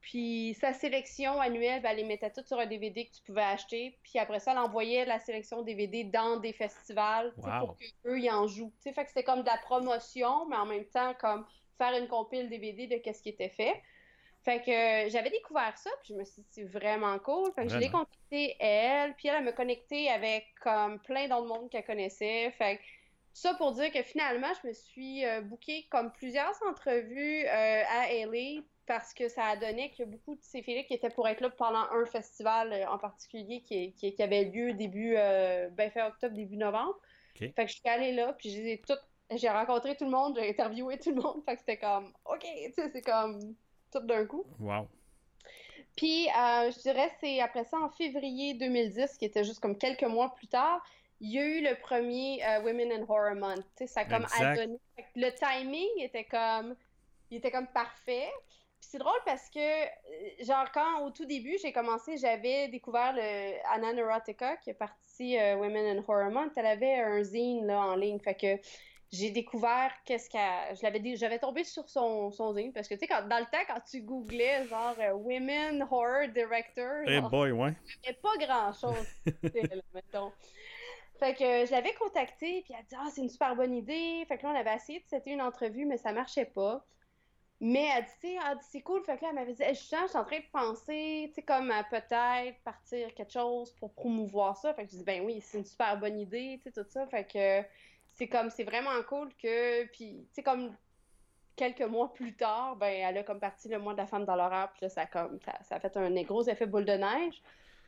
B: Puis, sa sélection annuelle, ben, elle les mettait toutes sur un DVD que tu pouvais acheter. Puis après ça, elle envoyait la sélection DVD dans des festivals pour qu'eux, ils en jouent. fait que c'était comme de la promotion, mais en même temps, comme faire une compile DVD de qu'est-ce qui était fait. Fait que euh, j'avais découvert ça, puis je me suis dit, c'est vraiment cool. Fait que je l'ai contactée elle, puis elle, m'a connecté avec comme plein d'autres monde qu'elle connaissait. Fait que ça pour dire que finalement, je me suis euh, bookée comme plusieurs entrevues euh, à LA parce que ça a donné qu'il y a beaucoup de ces filles qui étaient pour être là pendant un festival en particulier qui, qui, avait lieu début, ben fin octobre, début novembre. Fait que je suis allée là, puis j'ai toutes j'ai rencontré tout le monde, j'ai interviewé tout le monde, fait que c'était comme, OK, tu sais, c'est comme, tout d'un coup.
A: Wow.
B: Puis, euh, je dirais, c'est après ça, en février 2010, qui était juste comme quelques mois plus tard, il y a eu le premier euh, Women in Horror Month. ça a comme adonné. Le timing était comme, il était comme parfait. Puis c'est drôle parce que, euh, genre, quand au tout début, j'ai commencé, j'avais découvert le Anna Neurotica, qui est partie Women in Horror Month. Elle avait un zine là, en ligne. Fait que j'ai découvert qu'est-ce qu'elle. Je l'avais dit, j'avais tombé sur son, son zine parce que tu sais, dans le temps, quand tu googlais genre euh, Women Horror Director,
A: hey boy, ouais.
B: il n'y avait pas grand chose. mettons. Fait que je l'avais contacté, puis elle a dit Ah, c'est une super bonne idée. Fait que là, on avait essayé de c'était une entrevue, mais ça marchait pas. Mais elle dit, ah, c'est cool. Fait que là, elle m'avait dit, je suis en train de penser, tu sais, comme à peut-être partir quelque chose pour promouvoir ça. Fait que je dis, ben oui, c'est une super bonne idée, tu sais, tout ça. Fait que c'est comme, c'est vraiment cool que, puis, tu sais, comme quelques mois plus tard, ben, elle a comme parti le mois de la femme dans l'horreur, puis là, ça, comme, ça, ça, a fait un gros effet boule de neige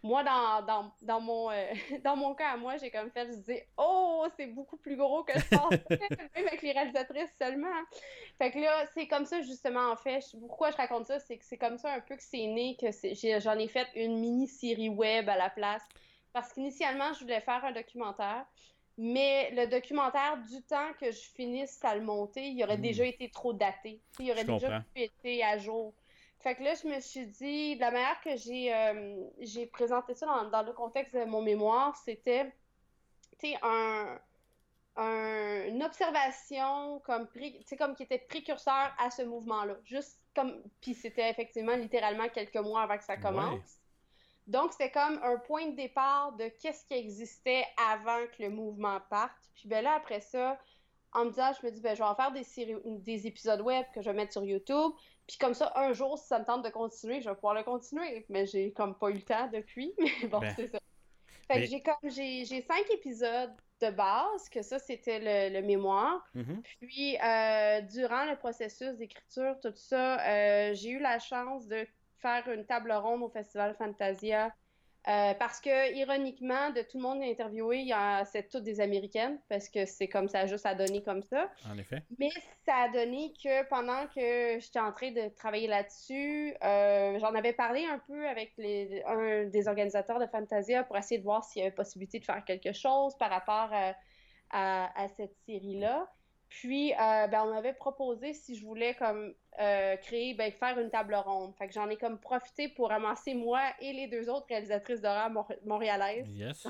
B: moi, dans, dans, dans mon, euh, dans mon cas à moi, j'ai comme fait, je disais, oh, c'est beaucoup plus gros que je pensais, même avec les réalisatrices seulement. Fait que là, c'est comme ça, justement, en fait. Pourquoi je raconte ça, c'est que c'est comme ça un peu que c'est né, que j'en ai, fait une mini-série web à la place. Parce qu'initialement, je voulais faire un documentaire. Mais le documentaire, du temps que je finisse à le monter, il aurait hmm. déjà été trop daté. Il aurait déjà pu être à jour. Fait que là, je me suis dit, de la manière que j'ai euh, j'ai présenté ça dans, le contexte de mon mémoire, c'était, tu sais, un, une observation comme, comme qui était précurseur à ce mouvement-là. Juste comme, puis c'était effectivement littéralement quelques mois avant que ça commence. Donc, c'était comme un point de départ de qu'est-ce qui existait avant que le mouvement parte. Puis ben là, après ça, en me disant, je me dis, ben, je vais en faire des, séries, des épisodes web que je vais mettre sur YouTube. Puis comme ça, un jour, si ça me tente de continuer, je vais pouvoir le continuer. Mais j'ai comme pas eu le temps depuis. Mais bon, ben. c'est ça. Fait que j'ai comme j'ai cinq épisodes de base, que ça, c'était le, mémoire. Mm-hmm. Puis euh, durant le processus d'écriture, tout ça, euh, j'ai eu la chance de faire une table ronde au Festival Fantasia euh, parce que, ironiquement, de tout le monde interviewé, c'est toutes des Américaines, parce que c'est comme ça, juste à donner comme ça.
A: En effet.
B: Mais ça a donné que pendant que j'étais en train de travailler là-dessus, euh, j'en avais parlé un peu avec les, un des organisateurs de Fantasia pour essayer de voir s'il y avait possibilité de faire quelque chose par rapport à cette série-là. Puis, euh, ben, on m'avait proposé si je voulais comme euh, créer, ben, faire une table ronde. Fait que j'en ai comme profité pour ramasser moi et les deux autres réalisatrices d'horreur montréalaises
A: yes.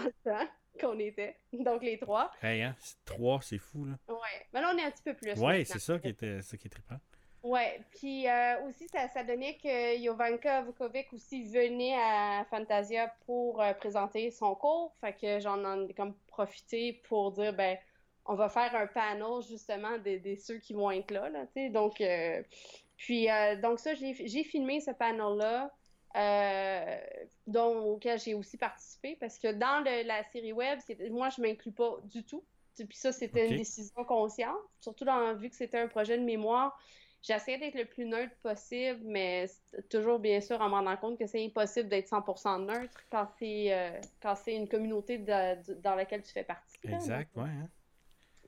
B: qu'on était. Donc les trois.
A: Hey, hein? Trois, c'est fou, là.
B: Ouais. Mais là, on est un petit peu plus.
A: Ouais, c'est ça qui était ça qui est trippant.
B: Ouais, puis euh, aussi, ça, ça, donnait que Jovanka Vukovic aussi venait à Fantasia pour présenter son cours. Fait que j'en ai comme profité pour dire, ben, on va faire un panel justement des, ceux qui vont être là, là donc euh, puis euh, donc ça j'ai filmé ce panel là euh, dont, auquel j'ai aussi participé parce que dans la série web moi je m'inclus pas du tout puis ça c'était une décision consciente surtout dans vu que c'était un projet de mémoire J'essaie d'être le plus neutre possible, mais toujours bien sûr en me rendant compte que c'est impossible d'être 100% neutre quand c'est quand c'est une communauté dans laquelle tu fais partie.
A: Exact, ouais. Hein.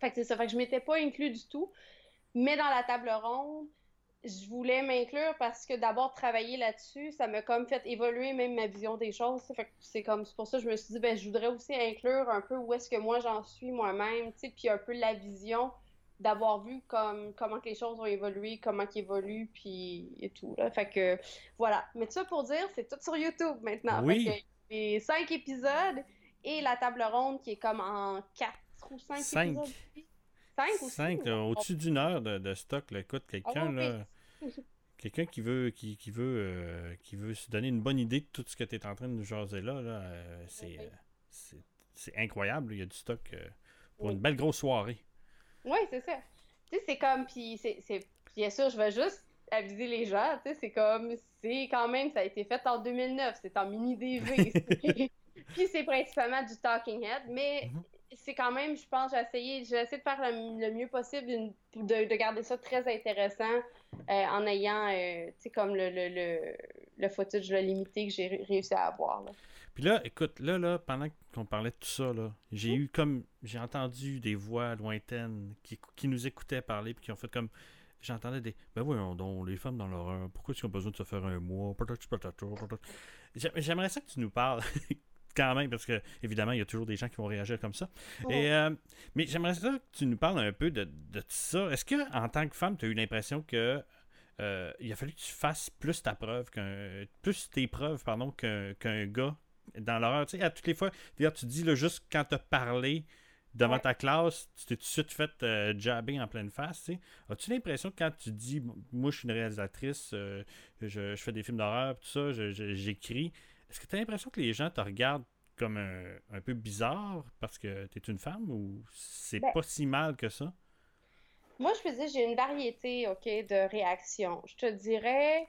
B: Fait que c'est ça. Fait que je m'étais pas inclus du tout. Mais dans la table ronde, je voulais m'inclure parce que d'abord travailler là-dessus, ça m'a comme fait évoluer même ma vision des choses. Fait que c'est comme c'est pour ça que je me suis dit ben je voudrais aussi inclure un peu où est-ce que moi j'en suis moi-même, tu sais, puis un peu la vision d'avoir vu comme comment que les choses ont évolué, comment qu'ils évoluent puis et tout là. Fait que voilà, mais tout ça pour dire, c'est tout sur YouTube maintenant.
A: Oui.
B: Fait que les cinq épisodes et la table ronde qui est comme en quatre ou cinq, cinq.
A: Cinq, cinq au-dessus d'une heure de, stock. Là. Écoute, quelqu'un là. Quelqu'un qui veut qui, qui veut euh, qui veut se donner une bonne idée de tout ce que tu es en train de nous jaser là, là euh, euh, c'est, incroyable. Il y a du stock pour une belle grosse soirée.
B: Oui, c'est ça. Tu sais, c'est comme, puis c'est, bien sûr, je vais juste aviser les gens, tu sais, c'est comme, c'est quand même, ça a été fait en 2009, c'est en mini DV. puis c'est principalement du talking head, mais mm-hmm c'est quand même, je pense, j'ai essayé, j'ai essayé de faire le, mieux possible de, garder ça très intéressant euh, en ayant, euh, tu sais, comme le, le, le, footage limité que j'ai réussi à avoir.
A: Puis là, écoute, là, là, pendant qu'on parlait de tout ça, là, j'ai eu comme, j'ai entendu des voix lointaines qui, qui nous écoutaient parler, puis qui ont fait comme, j'entendais des, ben voyons donc, les femmes dans l'horreur, pourquoi tu as besoin de se faire un mois, J'aimerais ça que tu nous parles quand même, parce que évidemment, il y a toujours des gens qui vont réagir comme ça. Oh. Et, euh, mais j'aimerais ça que tu nous parles un peu de, de ça. Est-ce que en tant que femme, tu as eu l'impression que euh, il a fallu que tu fasses plus ta preuve qu'un plus tes preuves pardon qu'un gars dans l'horreur? Tu sais, à toutes les fois, tu dis là, juste quand tu as parlé devant ta classe, tu t'es tout de suite fait euh, jabber en pleine face. As-tu l'impression que quand tu dis moi je suis une réalisatrice, je, je, fais des films d'horreur, tout ça, j'écris, est-ce que tu as l'impression que les gens te regardent comme un, peu bizarre parce que tu es une femme ou c'est ben pas si mal que ça?
B: Moi, je peux dire, j'ai une variété, OK, de réactions. Je te dirais.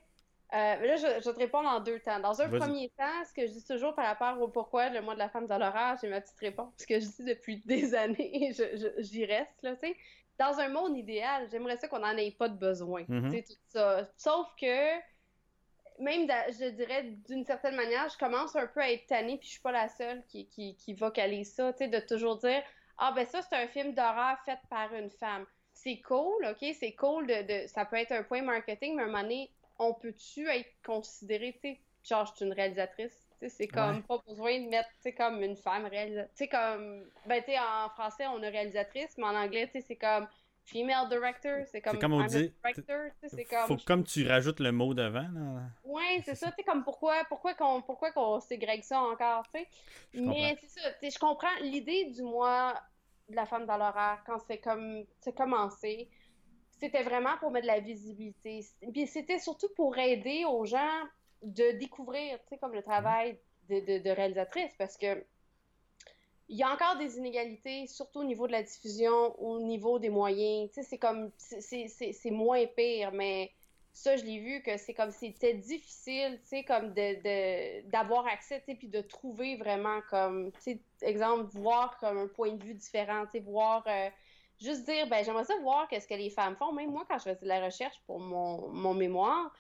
B: Euh, là, je, je, te réponds en deux temps. Dans un premier temps, ce que je dis toujours par rapport au pourquoi le mois de la femme dans l'horreur, j'ai ma petite réponse. Ce que je dis depuis des années, j'y reste, là, tu sais. Dans un monde idéal, j'aimerais ça qu'on n'en ait pas de besoin. Mm tout ça. Sauf que, même, je dirais, d'une certaine manière, je commence un peu à être tannée, puis je suis pas la seule qui, qui, qui vocalise ça, tu sais, de toujours dire Ah, ben ça, c'est un film d'horreur fait par une femme c'est cool, OK? C'est cool de, Ça peut être un point marketing, mais à un moment donné, on peut-tu être considéré, tu sais, genre, je suis une réalisatrice? C'est comme pas besoin de mettre comme une femme réalisatrice. Tu sais, comme. Ben, tu en français, on a réalisatrice, mais en anglais, tu sais, c'est comme female director. C'est comme.
A: comme on dit. C'est comme. Faut comme tu rajoutes le mot devant, là.
B: Ouais, c'est ça. Tu comme pourquoi, pourquoi qu'on pourquoi qu'on ségrègue ça encore, tu sais. Mais c'est ça. Je comprends l'idée du moi de la femme dans l'horaire, quand c'est comme c'est commencé, c'était vraiment pour mettre de la visibilité. Puis c'était surtout pour aider aux gens de découvrir, tu sais, comme le travail de, de, réalisatrice, parce que il y a encore des inégalités, surtout au niveau de la diffusion, au niveau des moyens. Tu sais, c'est comme, c'est moins pire, mais ça, je l'ai vu que c'est comme c'était difficile, tu sais, comme de, d'avoir accès, tu puis de trouver vraiment comme, tu sais, exemple, voir comme un point de vue différent, tu sais, voir, euh, juste dire, ben, j'aimerais ça voir qu'est-ce que les femmes font. Même moi, quand je faisais de la recherche pour mon, mon mémoire,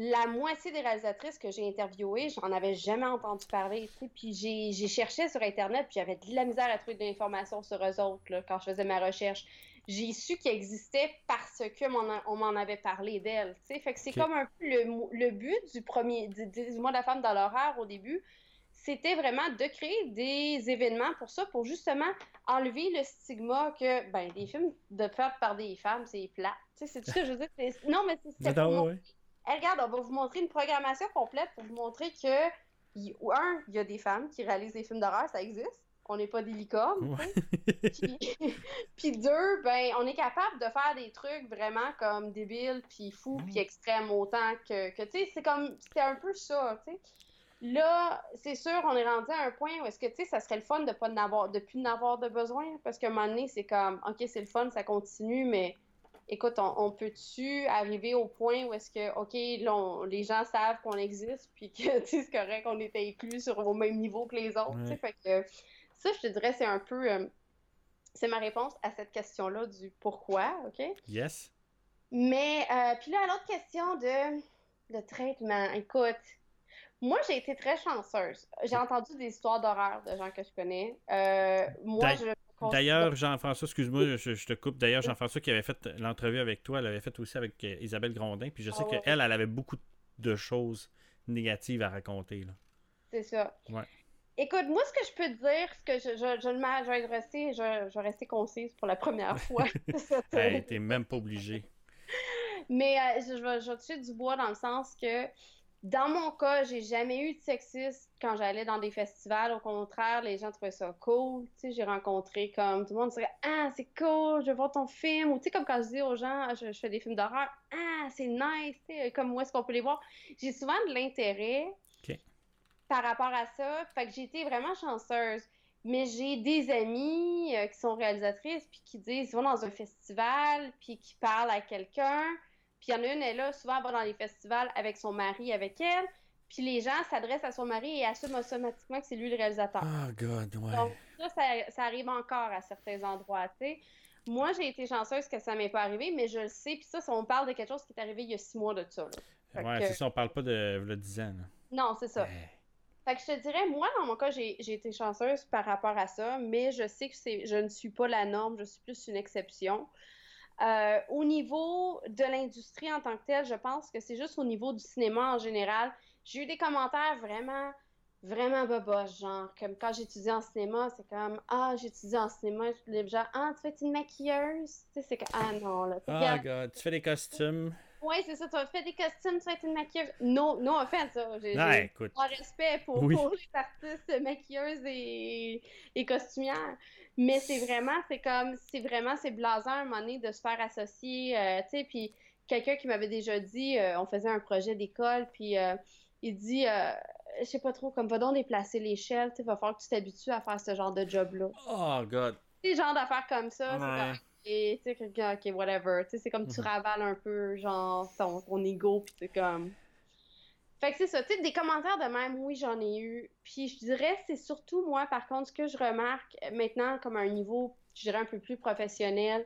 B: la moitié des réalisatrices que j'ai interviewées, j'en avais jamais entendu parler, tu sais, puis j'ai, j'ai cherché sur Internet, puis j'avais de la misère à trouver de l'information sur eux autres, là, quand je faisais ma recherche j'ai su qu'elle existait parce que on m'en avait parlé d'elle. Fait que c'est comme un peu le, but du premier du, mois de la femme dans l'horreur au début. C'était vraiment de créer des événements pour ça, pour justement enlever le stigma que ben des films de fait par des femmes, c'est plat. C'est tout ce que je veux dire? Non, mais c'est ça. regarde, on va vous montrer une programmation complète pour vous montrer que, un, il y a des femmes qui réalisent des films d'horreur, ça existe on n'est pas des licornes. puis, deux, ben, on est capable de faire des trucs vraiment comme débiles, puis fous, puis extrêmes autant que, que tu sais, c'est comme, c'est un peu ça, tu sais. Là, c'est sûr, on est rendu à un point où est-ce que, tu sais, ça serait le fun de pas n'avoir, de plus n'avoir de besoin, parce qu'à un moment donné, c'est comme, OK, c'est le fun, ça continue, mais écoute, on, peut-tu arriver au point où est-ce que, OK, les gens savent qu'on existe, puis que, tu sais, c'est correct qu'on est inclus sur au même niveau que les autres, fait que ça, je te dirais, c'est un peu. Euh, c'est ma réponse à cette question-là du pourquoi, OK?
A: Yes.
B: Mais, euh, puis là, l'autre question de, de traitement. Écoute, moi, j'ai été très chanceuse. J'ai entendu des histoires d'horreur de gens que je connais. Euh, moi, je.
A: D'ailleurs, Jean-François, excuse-moi, je, te coupe. D'ailleurs, Jean-François qui avait fait l'entrevue avec toi, elle avait fait aussi avec Isabelle Grondin. Puis je sais ah qu'elle, elle avait beaucoup de choses négatives à raconter.
B: C'est ça.
A: Ouais.
B: Écoute, moi, ce que je peux te dire, ce que je, je, je, je vais rester, je, je vais rester concise pour la première fois.
A: hey, t'es même pas obligé.
B: Mais euh, je, vais, je toucher du bois dans le sens que, dans mon cas, j'ai jamais eu de sexisme quand j'allais dans des festivals. Au contraire, les gens trouvaient ça cool. Tu sais, j'ai rencontré comme tout le monde dirait Ah, c'est cool, je vais voir ton film. Ou tu sais, comme quand je dis aux gens je, fais des films d'horreur, Ah, c'est nice, tu sais, comme où est-ce qu'on peut les voir? J'ai souvent de l'intérêt par rapport à ça. Fait que j'ai été vraiment chanceuse. Mais j'ai des amis euh, qui sont réalisatrices, puis qui disent, ils vont dans un festival, puis qui parlent à quelqu'un. Puis il y en a une, elle là, souvent, va dans les festivals avec son mari, avec elle. Puis les gens s'adressent à son mari et assument automatiquement que c'est lui le réalisateur.
A: Oh, God, ouais.
B: Donc, ça, ça, arrive encore à certains endroits, tu sais. Moi, j'ai été chanceuse que ça m'est pas arrivé, mais je le sais. Puis ça, on parle de quelque chose qui est arrivé il y a six mois de ça.
A: Là. Ouais, c'est ça, on parle pas de le 10 ans.
B: Non, c'est ça. Fait que je te dirais, moi, dans mon cas, j'ai été chanceuse par rapport à ça, mais je sais que je ne suis pas la norme, je suis plus une exception. Euh, au niveau de l'industrie en tant que telle, je pense que c'est juste au niveau du cinéma en général. J'ai eu des commentaires vraiment, vraiment boboches, genre, comme quand j'étudiais en cinéma, c'est comme, ah, j'étudie en cinéma, les gens, ah, tu fais une maquilleuse? Tu sais, c'est comme, ah non, là.
A: Oh, God, tu fais des costumes.
B: Oui, c'est ça. Tu as fait des costumes, tu vas être une maquilleuse. Non, non, fait ça. J'ai
A: ah, écoute.
B: un respect pour, les artistes maquilleuses et, et costumières. Mais c'est vraiment, c'est comme, c'est vraiment, c'est blasant à un moment donné de se faire associer, euh, tu sais, puis quelqu'un qui m'avait déjà dit, euh, on faisait un projet d'école, puis euh, il dit, je sais pas trop, comme va donc déplacer l'échelle, tu va falloir que tu t'habitues à faire ce genre de job-là.
A: Oh, God.
B: Des genres d'affaires comme ça, tu sais, ok, whatever. Tu sais, c'est comme tu mhm. ravales un peu, genre, ton, ton ego, puis c'est comme. Fait que c'est ça, tu sais, des commentaires de même, oui, j'en ai eu. Puis je dirais, c'est surtout moi, par contre, ce que je remarque maintenant comme un niveau, je dirais, un peu plus professionnel,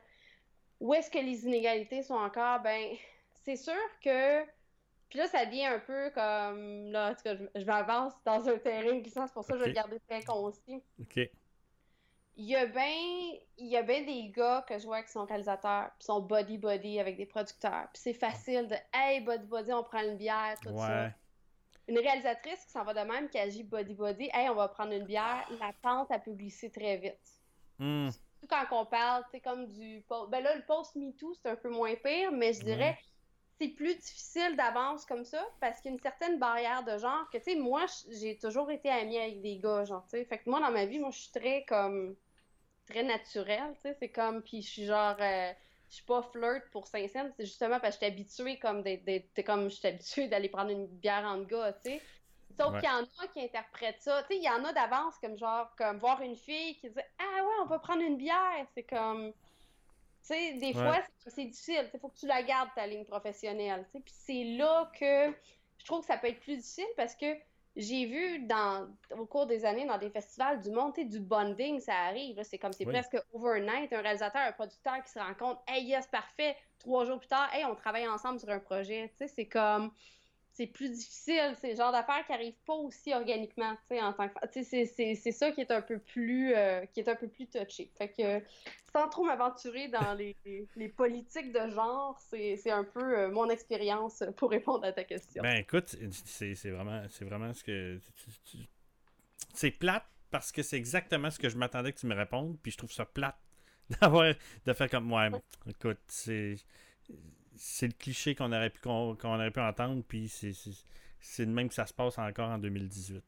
B: où est-ce que les inégalités sont encore, ben, c'est sûr que. Puis là, ça devient un peu comme. Là, en tout cas, je, m'avance dans un terrain glissant, c'est pour ça que je vais le garder très concis.
A: OK.
B: Il y a bien il y a bien des gars que je vois qui sont réalisateurs, puis sont body body avec des producteurs. Puis c'est facile de hey body body, on prend une bière, tout ça une réalisatrice qui s'en va de même, qui agit body-body, hey, on va prendre une bière, la tente à publier très vite.
A: Mm.
B: Quand on parle, c'est comme du. Ben là, le post-MeToo, c'est un peu moins pire, mais je dirais. C'est plus difficile d'avance comme ça parce qu'il y a une certaine barrière de genre que, tu sais, moi, j'ai toujours été amie avec des gars, genre, tu sais. Fait que moi, dans ma vie, moi, je suis très, comme, très naturelle, tu sais. C'est comme, puis je suis genre, euh, je suis pas flirt pour Saint-Saëns, c'est justement parce que je suis habituée comme d'être comme je suis habituée d'aller prendre une bière en gars, tu sais. Sauf qu'il y en a qui interprètent ça. Tu sais, il y en a d'avance comme genre comme voir une fille qui dit "Ah ouais, on va prendre une bière", c'est comme tu sais, des fois c'est difficile, il faut que tu la gardes ta ligne professionnelle, tu sais. Puis c'est là que je trouve que ça peut être plus difficile parce que j'ai vu dans, au cours des années dans des festivals du monde, du bonding, ça arrive. C'est comme c'est presque overnight. Un réalisateur, un producteur qui se rend compte, hey, yes, parfait. Trois jours plus tard, hey, on travaille ensemble sur un projet. C'est comme c'est plus difficile. C'est le genre d'affaires qui n'arrivent pas aussi organiquement, en tant que c'est ça qui est un peu plus euh, qui est un peu plus touché. Fait que sans trop m'aventurer dans les, les, politiques de genre, c'est un peu euh, mon expérience pour répondre à ta question.
A: Ben écoute, c'est vraiment c'est vraiment ce que c'est plate parce que c'est exactement ce que je m'attendais que tu me répondes, puis je trouve ça plate d'avoir de faire comme moi. écoute, c'est c'est le cliché qu'on aurait pu aurait pu entendre, puis c'est de même que ça se passe encore en 2018.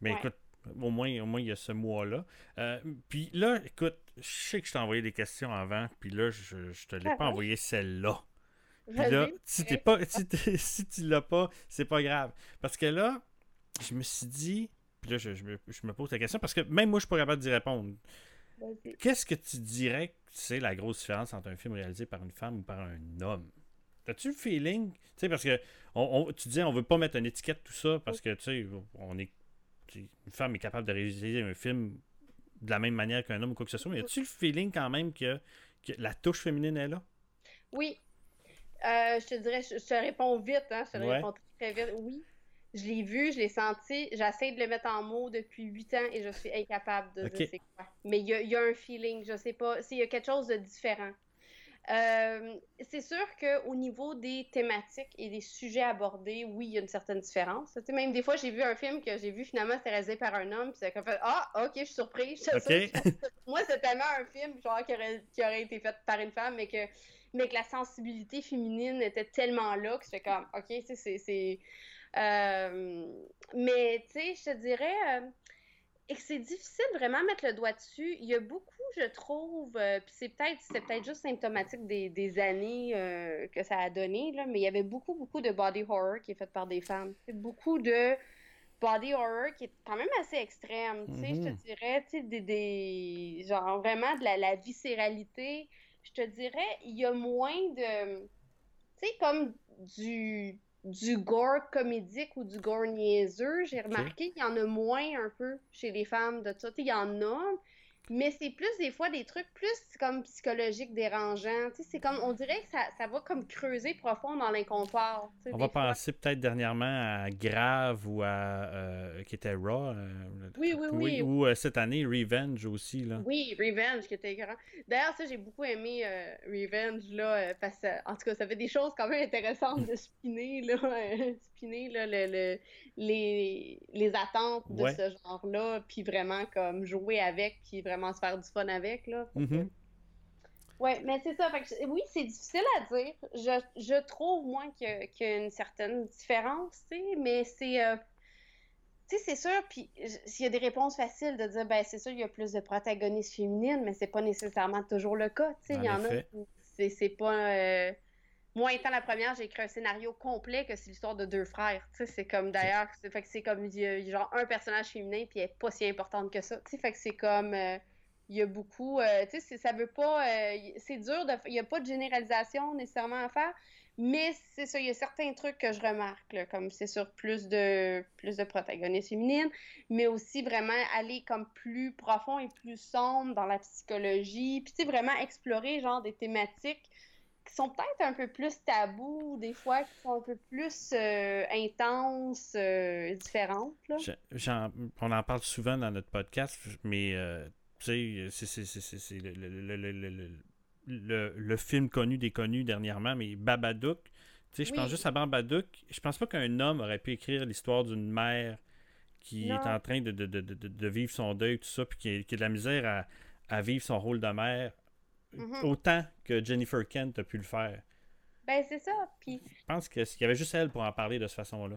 A: Mais écoute, au moins, au moins, il y a ce mois-là. Euh, puis là, écoute, je sais que je t'ai envoyé des questions avant, puis là, je, je te l'ai ah pas envoyé celle-là. Puis là, si, t'es pas, si, tu l'as pas, c'est pas grave. Parce que là, je me suis dit, puis là, je, me, je, me, pose la question, parce que même moi, je suis pas capable d'y répondre. Qu'est-ce que tu dirais que c'est la grosse différence entre un film réalisé par une femme ou par un homme? As-tu le feeling? Tu sais, parce que on, tu disais on veut pas mettre une étiquette, tout ça, parce que tu sais, on est. Une femme est capable de réaliser un film de la même manière qu'un homme ou quoi que ce soit. Mais as-tu le feeling quand même que, la touche féminine est là?
B: Oui. Euh, je te dirais, je, te réponds vite, hein, je te réponds très vite. Oui. Je l'ai vu, je l'ai senti. J'essaie de le mettre en mots depuis huit ans et je suis incapable de dire c'est quoi. Mais il y, a un feeling, je sais pas. S'il y a quelque chose de différent. Euh, c'est sûr qu'au niveau des thématiques et des sujets abordés, oui, il y a une certaine différence. même des fois, j'ai vu un film que j'ai vu finalement, c'était réalisé par un homme, puis c'est comme fait Ah, ok, je suis surprise. Moi, c'est tellement un film genre, qui, aurait, été fait par une femme, mais que, mais que la sensibilité féminine était tellement là que je fais comme Ok, c'est. Euh, mais, tu sais, je te dirais euh, et que c'est difficile vraiment à mettre le doigt dessus. Il y a beaucoup, je trouve, euh, puis c'est peut-être c'est peut-être juste symptomatique des, années que ça a donné, là, mais il y avait beaucoup, beaucoup de body horror qui est fait par des femmes. Beaucoup de body horror qui est quand même assez extrême. Tu sais, je te mm-hmm. dirais, tu sais, des, des, genre vraiment de la, la viscéralité. Je te dirais, il y a moins de, tu sais, comme du du gore comédique ou du gore niaiseux, j'ai remarqué qu'il y en a moins un peu chez les femmes de ça. Il y en a, mais c'est plus des fois des trucs plus comme psychologiques dérangeants. C'est comme, on dirait que ça, ça, va comme creuser profond dans l'inconfort.
A: On va penser peut-être dernièrement à Grave ou à euh, qui était Raw. Euh,
B: oui, oui, oui,
A: Ou euh, cette année Revenge aussi. Là.
B: Oui, Revenge qui était grand. D'ailleurs, ça, j'ai beaucoup aimé Revenge là, parce que, en tout cas, ça fait des choses quand même intéressantes de spinner, là, spinner là, le, les, les attentes de ce genre-là, puis vraiment comme jouer avec, puis vraiment se faire du fun avec. Là.
A: Mm-hmm.
B: Ouais, mais c'est ça. oui, c'est difficile à dire. Je, je trouve, moi, qu'il y, a une certaine différence, mais c'est. Euh, tu sais, c'est sûr, puis s'il y a des réponses faciles de dire, ben c'est sûr, il y a plus de protagonistes féminines, mais c'est pas nécessairement toujours le cas. Tu sais, il y en a. C'est pas. Euh, moi, étant la première, j'ai écrit un scénario complet que c'est l'histoire de deux frères. Tu sais, c'est comme d'ailleurs, fait que c'est comme genre un personnage féminin puis elle est pas si importante que ça. Tu sais, fait que c'est comme euh, il y a beaucoup, euh, tu sais, ça veut pas, euh, c'est dur, de, il n'y a pas de généralisation nécessairement à faire, mais c'est ça, il y a certains trucs que je remarque, comme c'est sûr plus de, plus de protagonistes féminines, mais aussi vraiment aller comme plus profond et plus sombre dans la psychologie, puis tu sais, vraiment explorer genre des thématiques qui sont peut-être un peu plus tabous, des fois qui sont un peu plus euh, intenses, différentes.
A: Là. on en parle souvent dans notre podcast, mais tu sais, c'est le, le, film connu des connus dernièrement, mais Babadook. Tu sais, je pense juste à Babadook. Je pense pas qu'un homme aurait pu écrire l'histoire d'une mère qui est en train de, de, de, de, vivre son deuil, tout ça, puis qui, qui a de la misère à, à, vivre son rôle de mère mm-hmm. autant que Jennifer Kent a pu le faire.
B: Ben, c'est ça. Puis...
A: Je pense qu'il y avait juste elle pour en parler de cette façon-là.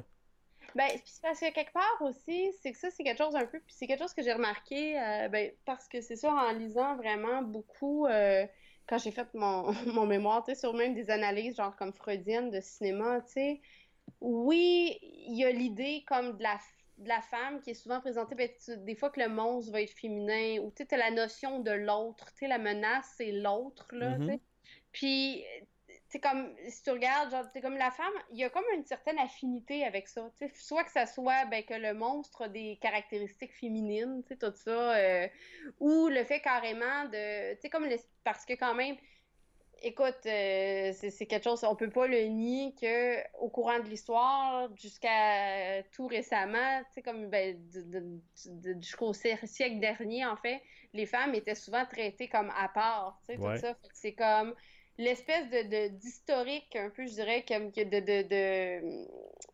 B: Ben, parce que quelque part aussi, c'est que ça, c'est quelque chose un peu, puis c'est quelque chose que j'ai remarqué, euh, ben, parce que c'est ça, en lisant vraiment beaucoup, euh, quand j'ai fait mon, mon mémoire, tu sais, sur même des analyses, genre comme freudienne de cinéma, tu sais, oui, il y a l'idée comme de la, de la femme qui est souvent présentée, ben, des fois que le monstre va être féminin, ou tu sais, la notion de l'autre, tu sais, la menace, c'est l'autre, là, tu sais. Mm-hmm. Puis, comme, si tu regardes, genre, c'est comme la femme, il y a comme une certaine affinité avec ça. Soit que ça soit ben, que le monstre a des caractéristiques féminines, tu sais, tout ça, euh, ou le fait carrément de, tu sais, comme, parce que quand même, écoute, euh, c'est quelque chose, on peut pas le nier que au courant de l'histoire, jusqu'à tout récemment, tu sais, comme, ben, jusqu'au siècle dernier, en fait, les femmes étaient souvent traitées comme à part, tu sais, tout ça. C'est comme l'espèce de d'historique un peu je dirais comme que de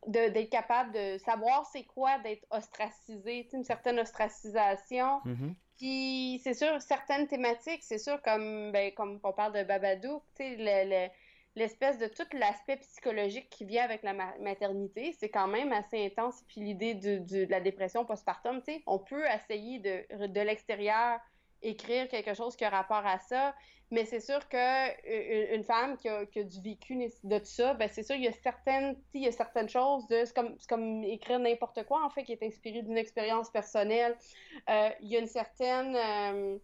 B: de d'être capable de savoir c'est quoi d'être ostracisé une certaine ostracisation mm-hmm. Puis c'est sûr certaines thématiques c'est sûr comme ben, comme on parle de Babadook tu sais l'espèce de tout l'aspect psychologique qui vient avec la maternité, c'est quand même assez intense. Puis l'idée de, de, la dépression postpartum, tu sais, on peut essayer de, de l'extérieur écrire quelque chose qui a rapport à ça. Mais c'est sûr que euh, une femme qui a, qui a, du vécu de tout ça, ben c'est sûr, il y a certaines, il y a certaines choses de. C'est comme, comme écrire n'importe quoi, en fait, qui est inspiré d'une expérience personnelle. Euh, il y a une certaine euh,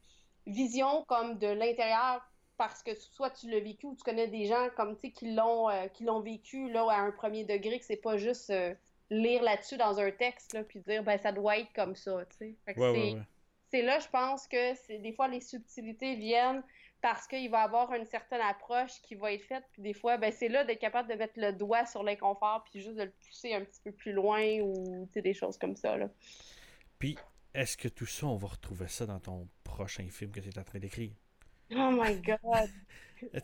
B: vision comme de l'intérieur parce que soit tu l'as vécu ou tu connais des gens comme tu sais qui l'ont qui l'ont vécu là à un premier degré que c'est pas juste lire là-dessus dans un texte là puis dire ben ça doit être comme ça tu sais c'est là, je pense que c'est des fois les subtilités viennent parce qu'il va y avoir une certaine approche qui va être faite, puis des fois, ben, c'est là d'être capable de mettre le doigt sur l'inconfort, puis juste de le pousser un petit peu plus loin, ou des choses comme ça. Là.
A: Puis, est-ce que tout ça, on va retrouver ça dans ton prochain film que tu es en train d'écrire?
B: Oh my God!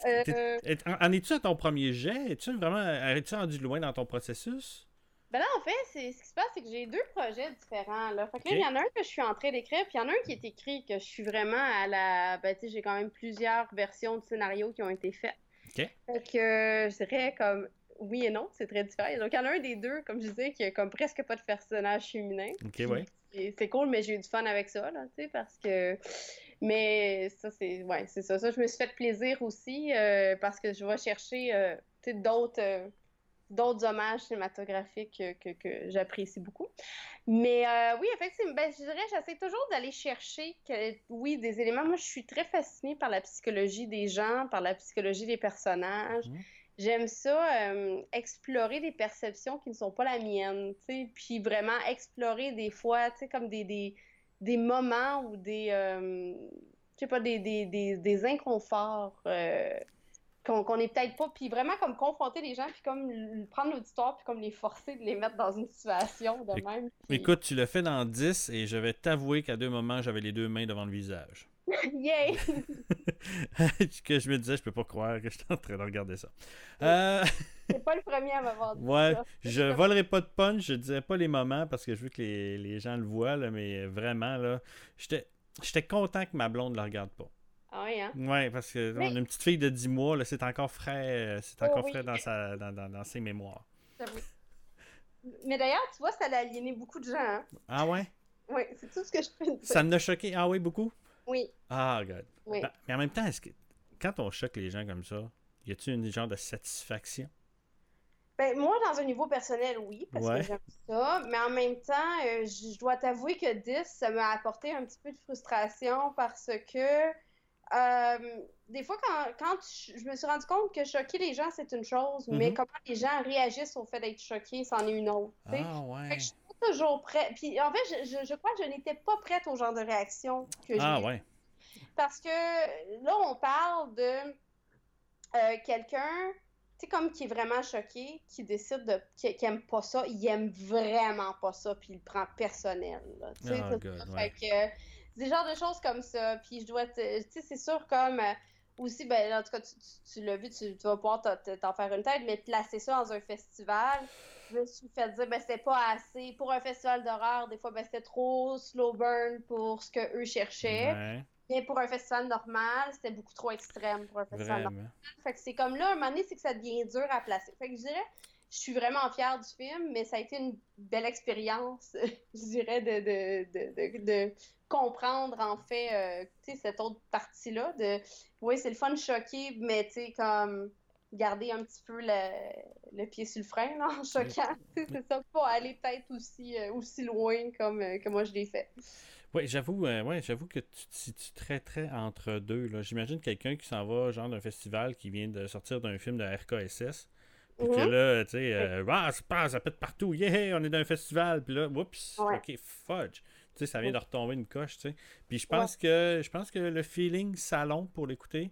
A: Euh, en es-tu à ton premier jet? Es-tu vraiment es-tu rendu loin dans ton processus?
B: Ben là, en fait, c'est, ce qui se passe, c'est que j'ai deux projets différents. Là. Fait que là, il y en a un que je suis en train d'écrire, puis il y en a un qui est écrit, que je suis vraiment à la. Ben, tu sais, j'ai quand même plusieurs versions de scénario qui ont été faites.
A: OK.
B: Fait que je dirais comme. Oui et non, c'est très différent. Donc, il y en a un des deux, comme je disais, qui a comme presque pas de personnage féminin.
A: OK, ouais.
B: C'est cool, mais j'ai eu du fun avec ça, là, tu sais, parce que. Mais ça, c'est. Ouais, c'est ça. Ça, je me suis fait plaisir aussi, euh, parce que je vais chercher, euh, tu sais, d'autres. Euh, d'autres hommages cinématographiques que, que, j'apprécie beaucoup. Mais euh, oui, effectivement, ben, je dirais, j'essaie toujours d'aller chercher, que, oui, des éléments. Moi, je suis très fascinée par la psychologie des gens, par la psychologie des personnages. Mhm. J'aime ça, euh, explorer des perceptions qui ne sont pas la mienne, tu sais, puis vraiment explorer des fois, tu sais, comme des, des, des moments ou des, euh, je sais pas, des, des, des, des inconforts qu'on n'est peut-être pas, puis vraiment comme confronter les gens, puis comme prendre l'auditoire, puis comme les forcer de les mettre dans une situation de même.
A: Écoute, tu le fais dans 10 et je vais t'avouer qu'à deux moments, j'avais les deux mains devant le visage.
B: Yay!
A: que je me disais, je peux pas croire que j'étais en train de regarder ça. Euh...
B: C'est pas le premier à m'avoir dit
A: ouais, je volerai pas de punch, je dirais pas les moments parce que je veux que les, les gens le voient, là, mais vraiment, là, j'étais content que ma blonde ne la regarde pas.
B: Ah oui, hein?
A: Oui, parce que a une petite fille de 10 mois, c'est encore frais, euh, c'est encore oh frais dans, sa, dans, dans, ses mémoires.
B: Mais d'ailleurs, tu vois, ça a aliéné beaucoup de gens. Hein?
A: Ah ouais?
B: Oui, c'est tout ce que je peux dire.
A: Ça m'a choqué. Ah oui, beaucoup?
B: Oui.
A: Ah, God. Oui. Ben, mais en même temps, est-ce que quand on choque les gens comme ça, y a-t-il une genre de satisfaction?
B: Ben, moi, dans un niveau personnel, oui, parce que j'aime ça. Mais en même temps, euh, je dois t'avouer que 10, ça m'a apporté un petit peu de frustration parce que euh, des fois, quand, quand je me suis rendu compte que choquer les gens, c'est une chose, mais mm-hmm. comment les gens réagissent au fait d'être choqués, c'en est une autre.
A: Ah, ouais.
B: Fait que je suis pas toujours prête. Puis en fait, je, je, crois que je n'étais pas prête au genre de réaction que j'ai.
A: Ah, ouais.
B: Parce que là, on parle de euh, quelqu'un tu sais, comme qui est vraiment choqué, qui décide de. qui, aime pas ça, il aime vraiment pas ça, puis il le prend personnel. Tu sais, oh, fait que des genres de choses comme ça. Puis je dois. Tu sais, c'est sûr, comme. Euh, aussi, ben, en tout cas, tu, l'as vu, tu, vas pouvoir t'en faire une tête, mais placer ça dans un festival, je me suis fait dire, ben, c'était pas assez. Pour un festival d'horreur, des fois, ben, c'était trop slow burn pour ce que eux cherchaient. Mais pour un festival normal, c'était beaucoup trop extrême pour un festival normal. Fait que c'est comme là, un moment donné, c'est que ça devient dur à placer. Fait que je dirais, je suis vraiment fière du film, mais ça a été une belle expérience, je dirais, de, de, de, de comprendre en fait, euh, cette autre partie-là. De, oui, c'est le fun de choquer, mais tu sais, comme garder un petit peu le, le pied sur le frein en choquant. c'est ça, pas aller peut-être aussi, euh, aussi loin comme euh, que moi je l'ai fait.
A: Oui, j'avoue, euh, ouais, j'avoue que tu te situes très très entre deux. Là. J'imagine quelqu'un qui s'en va genre d'un festival qui vient de sortir d'un film de RKSS. Puis que là, tu sais, euh, ah, ça, ça pète partout, yeah, on est dans un festival. Puis là, oups, ok, fudge. Tu sais, ça vient de retomber une coche, tu sais. Puis je pense que je pense que le feeling salon pour l'écouter,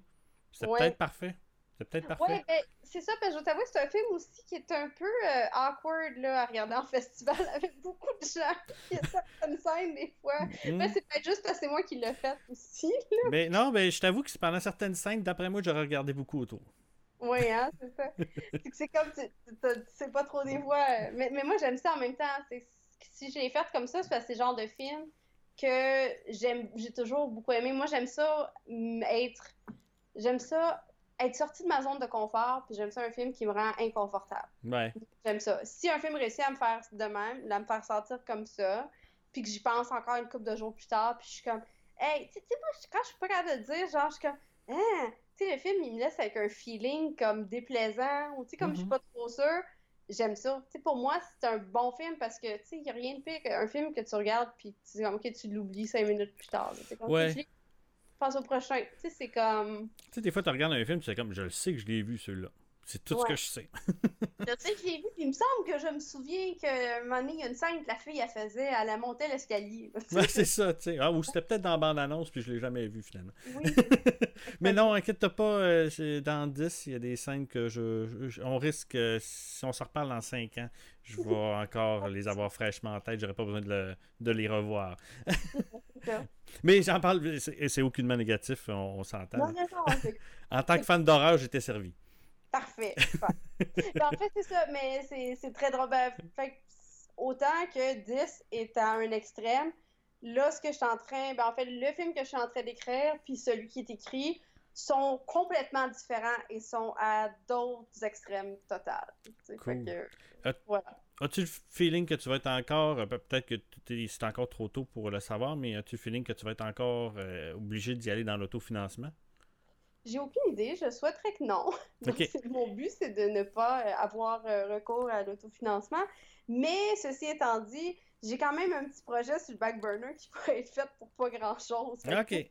A: c'est peut-être parfait. C'est peut-être parfait.
B: Ouais, ben, c'est ça, parce que je dois t'avouer, c'est un film aussi qui est un peu euh, awkward là, à regarder en festival avec beaucoup de gens. Il y a certaines scènes des fois. Mm. Mais c'est peut-être juste parce que c'est moi qui l'ai fait aussi. Là.
A: Mais non, mais je t'avoue que pendant certaines scènes, d'après moi, j'aurais regardé beaucoup autour.
B: Oui, hein, c'est ça. c'est comme, tu sais pas trop des voix. Euh, mais, mais moi, j'aime ça en même temps. Si je l'ai fait comme ça, c'est parce que c'est genre de film que j'aime, j'ai toujours beaucoup aimé. Moi, j'aime ça être. J'aime ça être sorti de ma zone de confort, puis j'aime ça un film qui me rend inconfortable.
A: Ouais.
B: J'aime ça. Si un film réussit à me faire de même, à me faire sentir comme ça, puis que j'y pense encore une couple de jours plus tard, puis je suis comme, hey, tu sais, moi, quand je suis pas capable de dire, genre, je suis comme, hein, tu sais, le film, il me laisse avec un feeling comme déplaisant, ou tu sais, comme je suis mm-hmm. pas trop sûre, j'aime ça. Tu sais, pour moi, c'est un bon film parce que, tu sais, il n'y a rien de pire qu'un film que tu regardes, puis tu comme, ok, tu l'oublies cinq minutes plus tard. Comme,
A: ouais
B: passe au prochain. Tu sais, c'est comme.
A: Tu sais, des fois, tu regardes un film, tu sais comme, je le sais que je l'ai vu, celui-là. C'est tout ce que je sais.
B: je sais que j'ai vu, il me semble que je me souviens que un moment donné, il y a une scène que la fille, elle faisait, elle monté l'escalier.
A: Ouais, c'est ça, tu sais. Ah, ou c'était peut-être dans la bande-annonce, puis je l'ai jamais vu finalement. Oui. Mais non, inquiète-toi pas, euh, dans 10, il y a des scènes que je, on risque, si on se reparle dans 5 ans, je vais encore les avoir fraîchement en tête, j'aurais pas besoin de, de les revoir. Mais j'en parle, c'est aucunement négatif, on, s'entend. en tant que fan d'horreur, j'étais servi.
B: Parfait. Ben, en fait, c'est ça, mais c'est très drôle. Ben, autant que 10 est à un extrême, là, ce que je suis en train. Ben, en fait, le film que je suis en train d'écrire, puis celui qui est écrit, sont complètement différents et sont à d'autres extrêmes totales.
A: Cool. voilà. As-tu le feeling que tu vas être encore, euh, peut-être que c'est encore trop tôt pour le savoir, mais as-tu le feeling que tu vas être encore euh, obligé d'y aller dans l'autofinancement?
B: J'ai aucune idée, je souhaiterais que non. mon but, c'est de ne pas euh, avoir recours à l'autofinancement. Mais ceci étant dit, j'ai quand même un petit projet sur le back burner qui pourrait être fait pour pas grand-chose.
A: OK.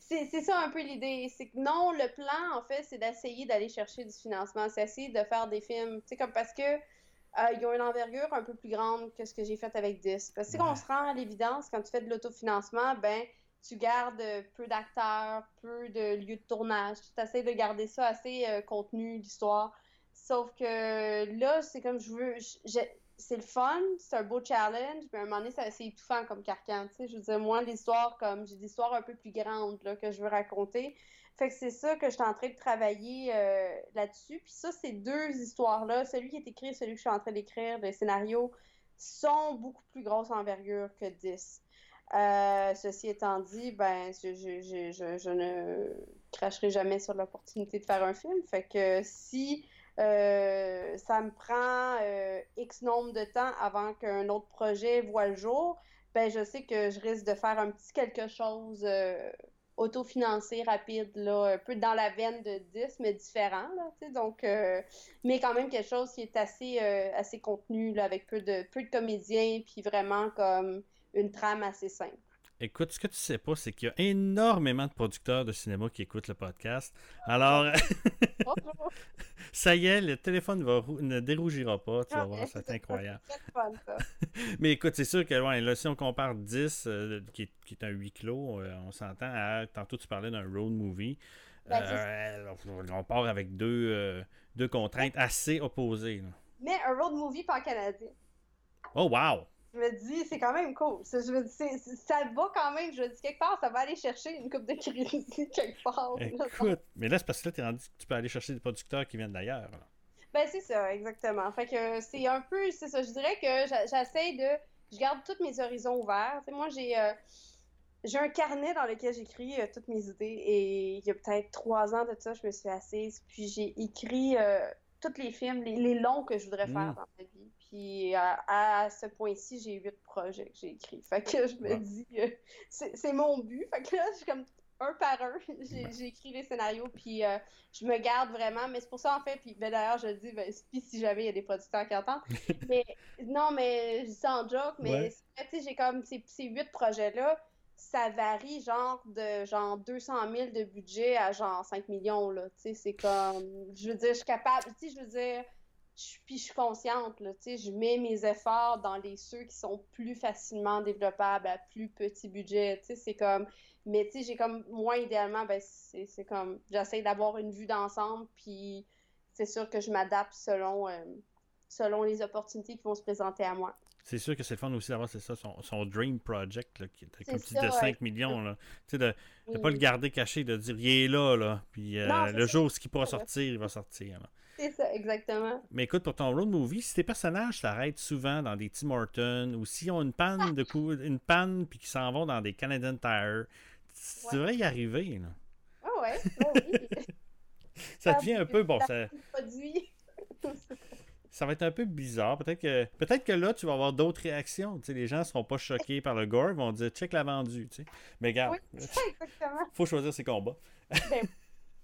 B: C'est ça un peu l'idée. C'est que non, le plan, en fait, c'est d'essayer d'aller chercher du financement. C'est essayer de faire des films. Tu sais, comme parce que euh, ils ont une envergure un peu plus grande que ce que j'ai fait avec 10. Parce que qu'on se rend à l'évidence, quand tu fais de l'autofinancement, ben, tu gardes peu d'acteurs, peu de lieux de tournage. Tu essaies de garder ça assez euh, contenu, l'histoire. Sauf que là, c'est comme je veux. C'est le fun, c'est un beau challenge, mais à un moment donné, c'est étouffant comme carcan. Tu je veux dire, moi, l'histoire, comme j'ai des histoires un peu plus grandes là, que je veux raconter. Fait que c'est ça que je suis en train de travailler euh, là-dessus. Puis ça, ces deux histoires-là, celui qui est écrit celui que je suis en train d'écrire, les scénarios, sont beaucoup plus grosses envergure que 10. Euh, ceci étant dit, ben, je, ne cracherai jamais sur l'opportunité de faire un film. Fait si euh, ça me prend X nombre de temps avant qu'un autre projet voit le jour, ben, je sais que je risque de faire un petit quelque chose autofinancé, rapide, là, un peu dans la veine de 10, mais différent, là, donc, euh, mais quand même quelque chose qui est assez, euh, assez contenu, là, avec peu de, peu de comédiens, puis vraiment comme une trame assez simple.
A: Écoute, ce que tu sais pas, c'est qu'il y a énormément de producteurs de cinéma qui écoutent le podcast. Alors, ça y est, le téléphone va ne dérougira pas. Tu vas voir, c'est incroyable. Mais écoute, c'est sûr que là, si on compare 10, euh, qui, est, un huis clos, euh, on s'entend à. Tantôt, tu parlais d'un road movie. Ben, euh, on part avec deux, deux contraintes assez opposées.
B: Mais un road movie pas canadien.
A: Oh, wow!
B: Je me dis, c'est quand même cool. Ça, je me ça va quand même, je me dis, quelque part, ça va aller chercher une coupe de crédit quelque part.
A: Écoute, mais là, c'est parce que là, es rendu, tu peux aller chercher des producteurs qui viennent d'ailleurs.
B: Ben, c'est ça, exactement. Fait que c'est un peu, c'est ça, je dirais que j'essaie de, je garde tous mes horizons ouverts. moi, j'ai, euh, j'ai un carnet dans lequel j'écris euh, toutes mes idées et il y a peut-être trois ans de ça, je me suis assise, puis j'ai écrit euh, tous les films, les, longs que je voudrais faire mm. dans ma vie. Puis à, ce point-ci, j'ai huit projets que j'ai écrits. Fait que je me dis, euh, c'est mon but. Fait que là, je suis comme un par un, j'ai écrit les scénarios, puis euh, je me garde vraiment. Mais c'est pour ça, en fait, puis ben, d'ailleurs, je dis, ben, si jamais il y a des producteurs qui entendent. mais non, mais je dis ça en joke, mais tu sais, j'ai comme ces, ces huit projets-là ça varie genre de genre 200 000 de budget à genre 5 millions là tu sais c'est comme je veux dire je suis capable tu sais je veux dire je, puis je suis consciente là tu sais je mets mes efforts dans les ceux qui sont plus facilement développables à plus petit budget tu sais c'est comme mais tu sais j'ai comme moi idéalement ben c'est comme j'essaie d'avoir une vue d'ensemble puis c'est sûr que je m'adapte selon euh, selon les opportunités qui vont se présenter à moi
A: c'est sûr que c'est le fun aussi d'avoir ça, son, Dream Project, là, qui est comme tu de 5 millions. Là. Tu sais, de ne pas le garder caché, de dire il est là, là. Puis euh, le jour où il pourra sortir, il va sortir.
B: C'est ça, exactement.
A: Mais écoute, pour ton road movie, si tes personnages s'arrêtent souvent dans des Tim Hortons ou s'ils ont une panne de coup, une panne puis qu'ils s'en vont dans des Canadian Tire, tu devrais y arriver. Là.
B: Ah ouais, oui.
A: ça devient un peu bon. Ça ça va être un peu bizarre. Peut-être que, peut-être que là, tu vas avoir d'autres réactions. Tu sais, les gens ne seront pas choqués par le gore, ils vont dire check la vendu. Tu sais. Mais regarde, il faut choisir ses combats. Ben,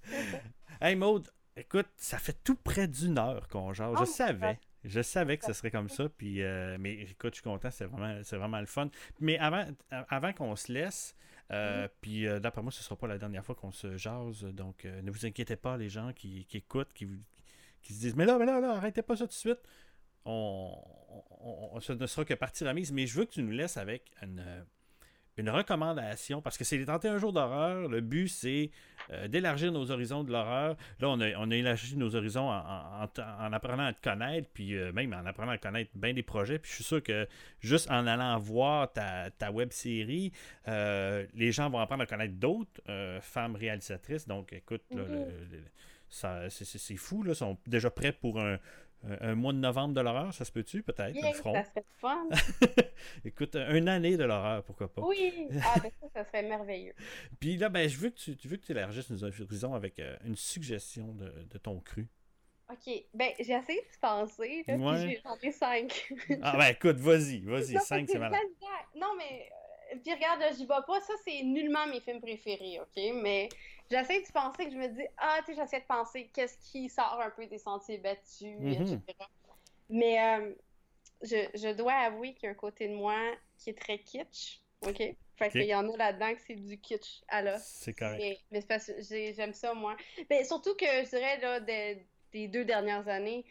A: hey Maude, écoute, ça fait tout près d'une heure qu'on genre. je oh, savais. Je savais que ce serait comme ça. Puis, euh, mais écoute, je suis content, c'est vraiment, c'est vraiment le fun. Mais avant, avant qu'on se laisse, euh, mm-hmm. Puis euh, d'après moi, ce ne sera pas la dernière fois qu'on se jase. Donc ne vous inquiétez pas, les gens qui, qui écoutent, qui, qui se disent Mais là, mais là, là, arrêtez pas ça tout de suite. On, on, ce ne sera que partie remise, mais je veux que tu nous laisses avec une, une recommandation, parce que c'est les 31 jours d'horreur. Le but, c'est euh, d'élargir nos horizons de l'horreur. Là, on a, on a élargi nos horizons en, en, apprenant à te connaître, puis euh, même en apprenant à connaître bien des projets. Puis je suis sûr que juste en allant voir ta, ta web série, euh, les gens vont apprendre à connaître d'autres femmes réalisatrices. Donc, écoute, le, c'est fou, là. Ils sont déjà prêts pour un, mois de novembre de l'horreur, ça se peut-tu, peut-être?
B: Oui, ça serait fun.
A: Écoute, une année de l'horreur, pourquoi pas?
B: Oui, ah, ben ça, ça serait merveilleux.
A: Puis là, ben, je veux que tu, tu veux que tu élargisses nos horizons avec euh, une suggestion de, de, ton cru.
B: OK. Ben, j'ai essayé de penser, là, puis j'en ai cinq.
A: ah, ben, écoute, vas-y, vas-y, cinq, c'est malade.
B: Non, mais, euh, puis regarde, j'y vais pas, ça, c'est nullement mes films préférés, OK? Mais j'essaie de penser que je me dis, ah, tu sais, j'essaie de penser qu'est-ce qui sort un peu des sentiers battus, etc. Mhm. Mais euh, je, je, dois avouer qu'il y a un côté de moi qui est très kitsch, OK? Fait qu'il y en a là-dedans que c'est du kitsch à là.
A: C'est correct.
B: Mais, c'est parce que j'aime ça, moi. Mais surtout que, je dirais, là, des, deux dernières années,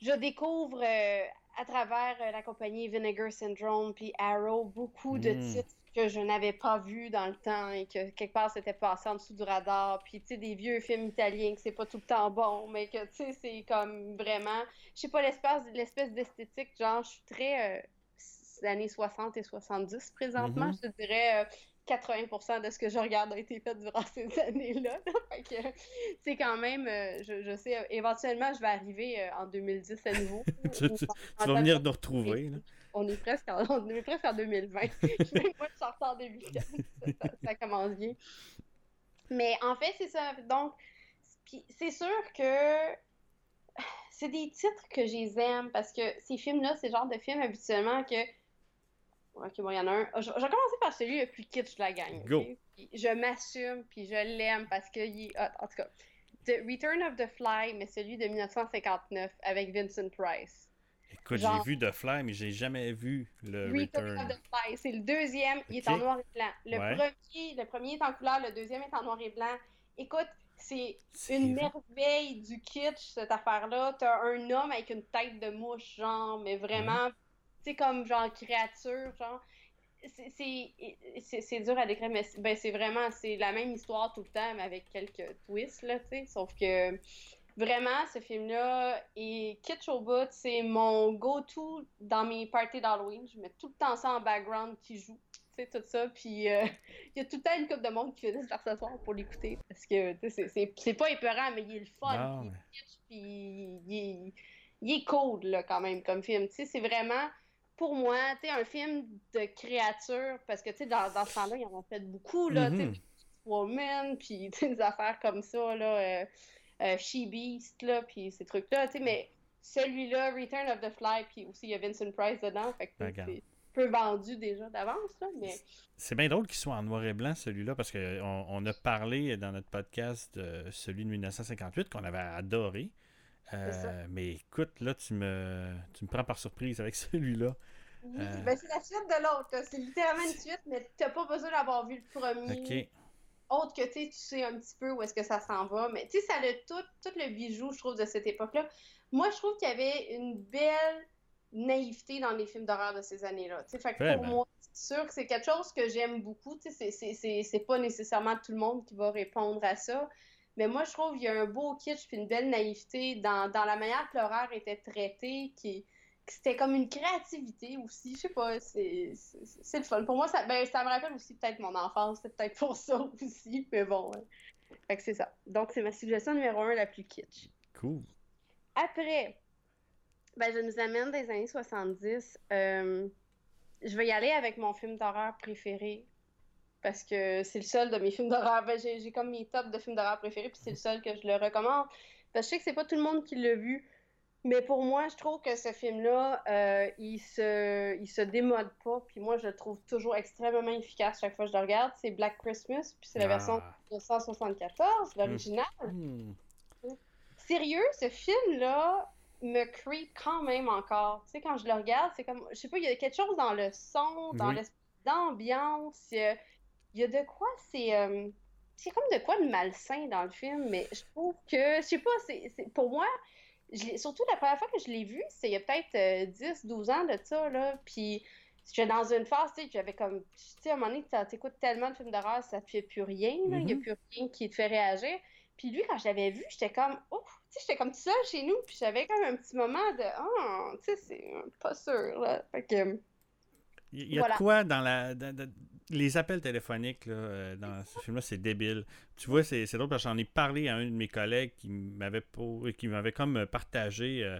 B: je découvre euh, à travers euh, la compagnie Vinegar Syndrome puis Arrow beaucoup de hmm. titres que je n'avais pas vu dans le temps et que quelque part c'était passé en dessous du radar. Puis, tu sais, des vieux films italiens que c'est pas tout le temps bon, mais que, tu sais, c'est comme vraiment. Je sais pas, l'espèce d'esthétique, genre, je suis très. Euh, années 60 et 70 présentement. Mm-hmm. Je te dirais. 80% euh, de ce que je regarde a été fait durant ces années-là. c'est quand même, euh, je, sais, éventuellement, je vais arriver en 2010 à nouveau.
A: tu, vas venir nous retrouver. Là
B: on est presque en, on est presque en 2020. Même moi, je sors en 2004. Ça, ça, commence bien. Mais en fait, c'est ça. Donc, c'est sûr que c'est des titres que j'aime parce que ces films-là, c'est le genre de films habituellement que Ok, bon, il y en a un. Je, vais commencer par celui le plus kitsch de la gang. Go. Je m'assume, puis je l'aime parce que est En tout cas, The Return of the Fly, mais celui de 1959 avec Vincent Price.
A: Écoute, j'ai vu The Fly, mais j'ai jamais vu le Return.
B: of the Fly. C'est le deuxième, il est en noir et blanc. Le, premier, le premier est en couleur, le deuxième est en noir et blanc. Écoute, c'est une merveille du kitsch, cette affaire-là. T'as un homme avec une tête de mouche, genre, mais vraiment, c'est comme genre créature, genre c'est dur à décrire, mais ben, c'est vraiment c'est la même histoire tout le temps, mais avec quelques twists, là, tu sais. Sauf que vraiment, ce film-là est kitsch au bout. C'est mon go-to dans mes parties d'Halloween. Je mets tout le temps ça en background qui joue, tu sais, tout ça. Puis euh, il y a tout le temps une couple de monde qui finissent par s'asseoir pour l'écouter. Parce que, tu sais, c'est pas épeurant, mais il est le fun. il est kitsch, puis il est, il est cool, là, quand même, comme film. Tu sais, c'est vraiment pour moi, tu sais, un film de créature, parce que, tu sais, dans, dans ce temps-là, ils en ont fait beaucoup, là, tu sais, mm-hmm. Woman, puis des affaires comme ça, là, euh, euh, She Beast, là, puis ces trucs-là, tu sais, mais celui-là, Return of the Fly, puis aussi, il y a Vincent Price dedans, fait que c'est peu vendu déjà d'avance, là, mais...
A: C'est bien drôle qu'il soit en noir et blanc, celui-là, parce qu'on on a parlé dans notre podcast de celui de 1958 qu'on avait adoré, euh, mais écoute, là, tu me, tu me prends par surprise avec celui-là.
B: Oui, euh, ben, c'est la suite de l'autre. C'est littéralement une suite, mais tu n'as pas besoin d'avoir vu le premier. Autre que tu sais un petit peu où est-ce que ça s'en va. Mais tu sais, ça a tout, tout le bijou, je trouve, de cette époque-là. Moi, je trouve qu'il y avait une belle naïveté dans les films d'horreur de ces années-là. Fait que pour moi, c'est sûr que c'est quelque chose que j'aime beaucoup. C'est pas nécessairement tout le monde qui va répondre à ça. Mais moi, je trouve qu'il y a un beau kitsch puis une belle naïveté dans, la manière que l'horreur était traité, qui c'était comme une créativité aussi. Je sais pas, c'est le fun. Pour moi, ça, ben, ça me rappelle aussi peut-être mon enfance, c'est peut-être pour ça aussi, mais bon. Fait que c'est ça. Donc, c'est ma suggestion numéro un la plus kitsch.
A: Cool.
B: Après, ben, je nous amène des années 70. Euh, je vais y aller avec mon film d'horreur préféré parce que c'est le seul de mes films d'horreur. Ben, j'ai comme mes tops de films d'horreur préférés, puis c'est le seul que je le recommande. Parce que je sais que c'est pas tout le monde qui l'a vu, mais pour moi, je trouve que ce film-là, euh, il se il se démode pas, puis moi, je le trouve toujours extrêmement efficace chaque fois que je le regarde. C'est Black Christmas, puis c'est la version de 1974, l'original. Hmm. Sérieux, ce film-là me creep quand même encore. Tu sais, quand je le regarde, c'est comme, je sais pas, il y a quelque chose dans le son, dans l'esprit d'ambiance il y a de quoi, c'est. Euh, c'est comme de quoi de malsain dans le film, mais je trouve que. Je sais pas, c'est pour moi. Surtout la première fois que je l'ai vu, c'est il y a peut-être 10, euh, 12 ans de ça, là. Puis j'étais dans une phase, tu sais, j'avais comme. Tu sais, à un moment donné, tu écoutes tellement de films d'horreur, ça te fait plus rien, là. Il n'y a mm-hmm. plus rien qui te fait réagir. Puis lui, quand je l'avais vu, j'étais comme. Oh, tu sais, j'étais comme ça chez nous, puis j'avais comme un petit moment de. Oh, tu sais, c'est pas sûr, là. Fait que.
A: Il y a quoi dans la les appels téléphoniques là, euh, dans ce film-là, c'est débile. Tu vois, c'est drôle parce que j'en ai parlé à un de mes collègues qui m'avait qui m'avait comme partagé euh,